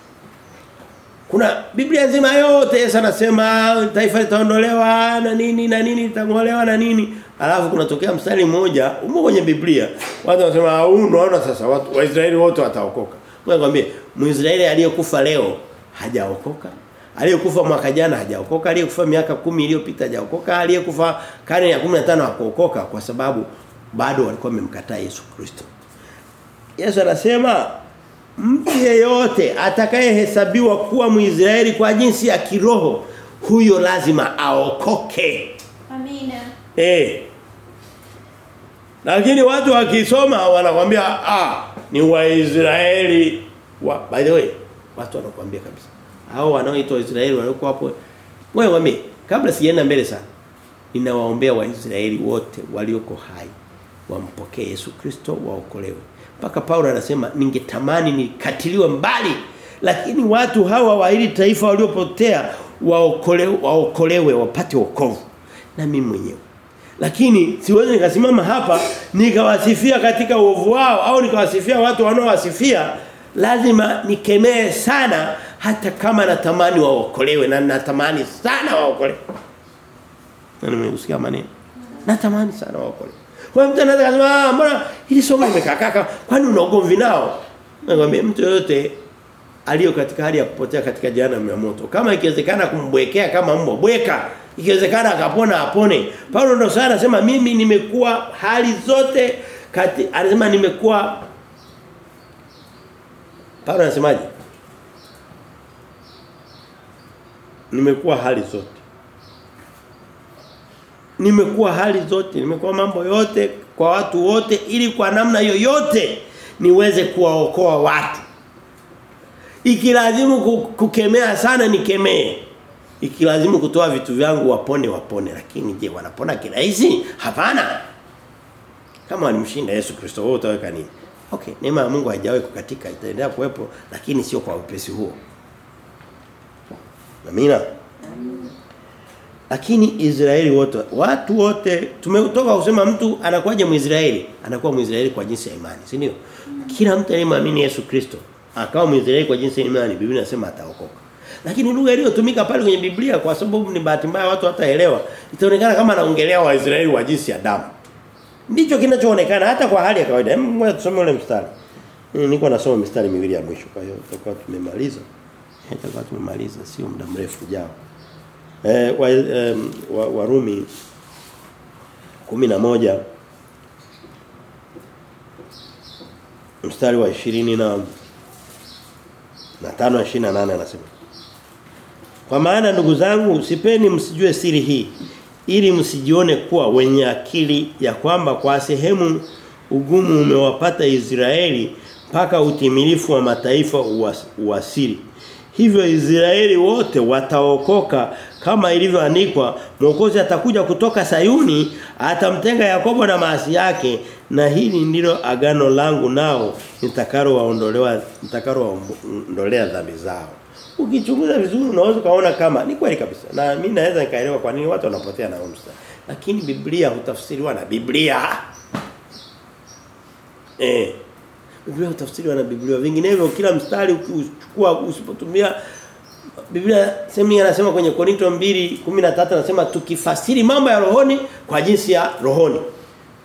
Kuna Biblia nzima yote Yesu anasema taifa litaondolewa na nini na nini litangolewa na nini. Alafu kunatokea mstari mmoja umo kwenye Biblia. Watu wanasema huu unaona sasa watu Waisraeli wote wataokoka. Ngoja nikwambie, Mwisraeli aliyekufa leo hajaokoka. Aliyekufa mwaka jana hajaokoka, aliyekufa miaka kumi iliyopita hajaokoka, aliyekufa karne ya 15 hakuokoka kwa sababu bado walikuwa wamemkataa Yesu Kristo. Yesu anasema mtu yeyote atakayehesabiwa kuwa Mwisraeli kwa jinsi ya kiroho huyo lazima aokoke. Amina. Eh. Lakini watu wakisoma wanakwambia ah ni Waisraeli wa by the way watu wanakuambia kabisa. Hao wanaoitwa Waisraeli walioko hapo. Wewe wame kabla sienda mbele sana. Ninawaombea Waisraeli wote walioko hai wampokee Yesu Kristo waokolewe. Mpaka Paulo anasema ningetamani nikatiliwe mbali lakini watu hawa wa hili taifa waliopotea waokolewe waokolewe wapate wokovu na mimi mwenyewe. Lakini siwezi nikasimama hapa nikawasifia katika uovu wao au nikawasifia watu wanaowasifia lazima nikemee sana hata kama natamani waokolewe na natamani sana waokolewe. Na nimeusikia maneno. Natamani sana waokolewe. Kwa mtu anaweza kusema ah mbona hili somo limekaa kaka kwani una ugomvi nao? Nakwambia mtu yote aliyo katika hali ya kupotea katika jehanamu ya moto. Kama ikiwezekana kumbwekea kama mbwa bweka, ikiwezekana akapona apone. Paulo ndo sana anasema mimi nimekuwa hali zote kati anasema nimekuwa Paulo anasemaje? Nimekuwa hali zote. Nimekuwa hali zote, nimekuwa mambo yote kwa watu wote ili kwa namna yoyote niweze kuwaokoa watu. Ikilazimu kukemea sana nikemee. Ikilazimu kutoa vitu vyangu wapone wapone lakini je wanapona kirahisi? Hapana. Kama alimshinda Yesu Kristo wewe utaweka nini? Okay, neema ya Mungu haijawahi kukatika itaendelea kuwepo lakini sio kwa upesi huo. Amina. Lakini Israeli wote watu wote tumetoka kusema mtu anakuwaje Mwisraeli? Anakuwa Mwisraeli kwa jinsi ya imani, si ndio? Kila mtu anayemwamini Yesu Kristo akawa Mwisraeli kwa jinsi ya imani, Biblia inasema ataokoka. Lakini lugha iliyotumika pale kwenye Biblia kwa sababu ni bahati mbaya watu hataelewa, itaonekana kama anaongelea Waisraeli wa jinsi ya damu. Ndicho kinachoonekana hata kwa hali ya kawaida. Hebu ngoja tusome ule mstari. Niko nasoma mistari miwili ya mwisho kwa hiyo tutakuwa tumemaliza. Tutakuwa tumemaliza sio muda mrefu ujao. Eh wa, eh, wa, Warumi 11 mstari wa 20 na na 5 28 anasema Kwa maana ndugu zangu sipeni msijue siri hii ili msijione kuwa wenye akili ya kwamba kwa sehemu ugumu umewapata Israeli mpaka utimilifu wa mataifa uwasili. Hivyo Israeli wote wataokoka kama ilivyoandikwa Mwokozi atakuja kutoka Sayuni atamtenga Yakobo na maasi yake na hili ndilo agano langu nao nitakalo waondolewa nitakalo waondolea dhambi zao. Ukichunguza vizuri unaweza kaona kama ni kweli kabisa. Na mimi naweza nikaelewa kwa nini watu wanapotea na umsa Lakini Biblia hutafsiriwa na Biblia. Eh. Biblia hutafsiriwa na Biblia. Vinginevyo kila mstari ukichukua usipotumia Biblia sehemu anasema kwenye Korinto 2:13 anasema tukifasiri mambo ya rohoni kwa jinsi ya rohoni.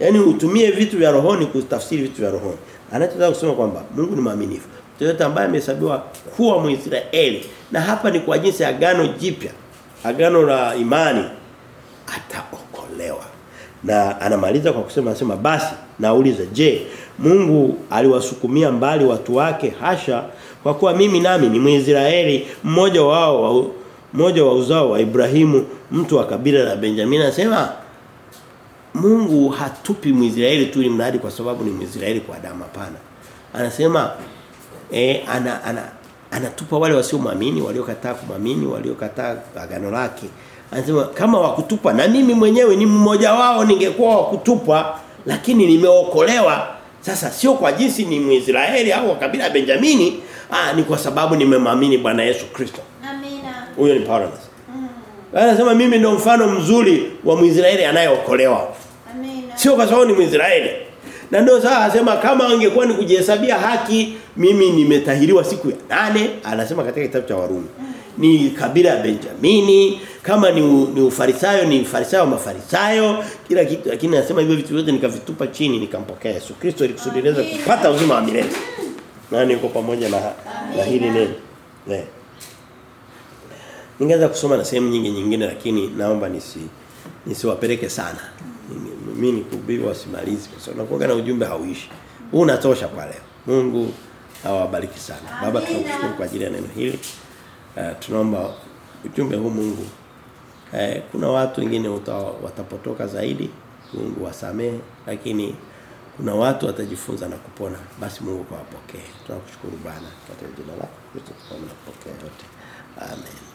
Yaani utumie vitu vya rohoni kutafsiri vitu vya rohoni. Anachotaka kusema kwamba Mungu ni mwaminifu. Yote ambaye amehesabiwa kuwa Mwisraeli na hapa ni kwa jinsi ya agano jipya. Agano la imani ataokolewa. Na anamaliza kwa kusema anasema basi nauliza je Mungu aliwasukumia mbali watu wake hasha kwa kuwa mimi nami ni Mwisraeli mmoja wao wa mmoja wa uzao wa Ibrahimu mtu wa kabila la Benjamini anasema Mungu hatupi Mwisraeli tu mradi kwa sababu ni Mwisraeli kwa damu hapana. Anasema eh ana ana anatupa wale wasiomwamini waliokataa kumwamini waliokataa agano lake. Anasema kama wakutupa na mimi mwenyewe ni mmoja wao ningekuwa wakutupa lakini nimeokolewa. Sasa sio kwa jinsi ni Mwisraeli au kabila Benjamini ah ni kwa sababu nimemwamini Bwana Yesu Kristo. Amina. huyo ni Paulo anasema mimi ndio mfano mzuri wa Mwisraeli anayeokolewa. Amina. sio kwa sababu ni Mwisraeli. Na ndio sasa anasema kama angekuwa ni kujihesabia haki mimi nimetahiriwa siku ya nane anasema katika kitabu cha Warumi. Mm. ni kabila ya Benjamini kama ni, u, ni ufarisayo ni farisayo mafarisayo kila kitu lakini anasema hivyo vitu vyote nikavitupa chini nikampokea Yesu Kristo ili kusudi kupata uzima wa milele nani yuko pamoja na na hili neno? Eh ningeweza kusoma na sehemu nyingi nyingine lakini naomba nisi nisiwapeleke sana. Mimi nikuhubiri wasimalizi kwa sababu nakuwa na ujumbe hauishi. Huu unatosha kwa leo. Mungu awabariki sana. Baba tunakushukuru kwa ajili ya neno hili. Uh, tunaomba ujumbe huu Mungu. Uh, kuna watu wengine watapotoka zaidi. Mungu wasamehe lakini kuna watu watajifunza na kupona basi Mungu kawapokee tunakushukuru Bwana katika jina lako Kristo tunapokea yote. Amen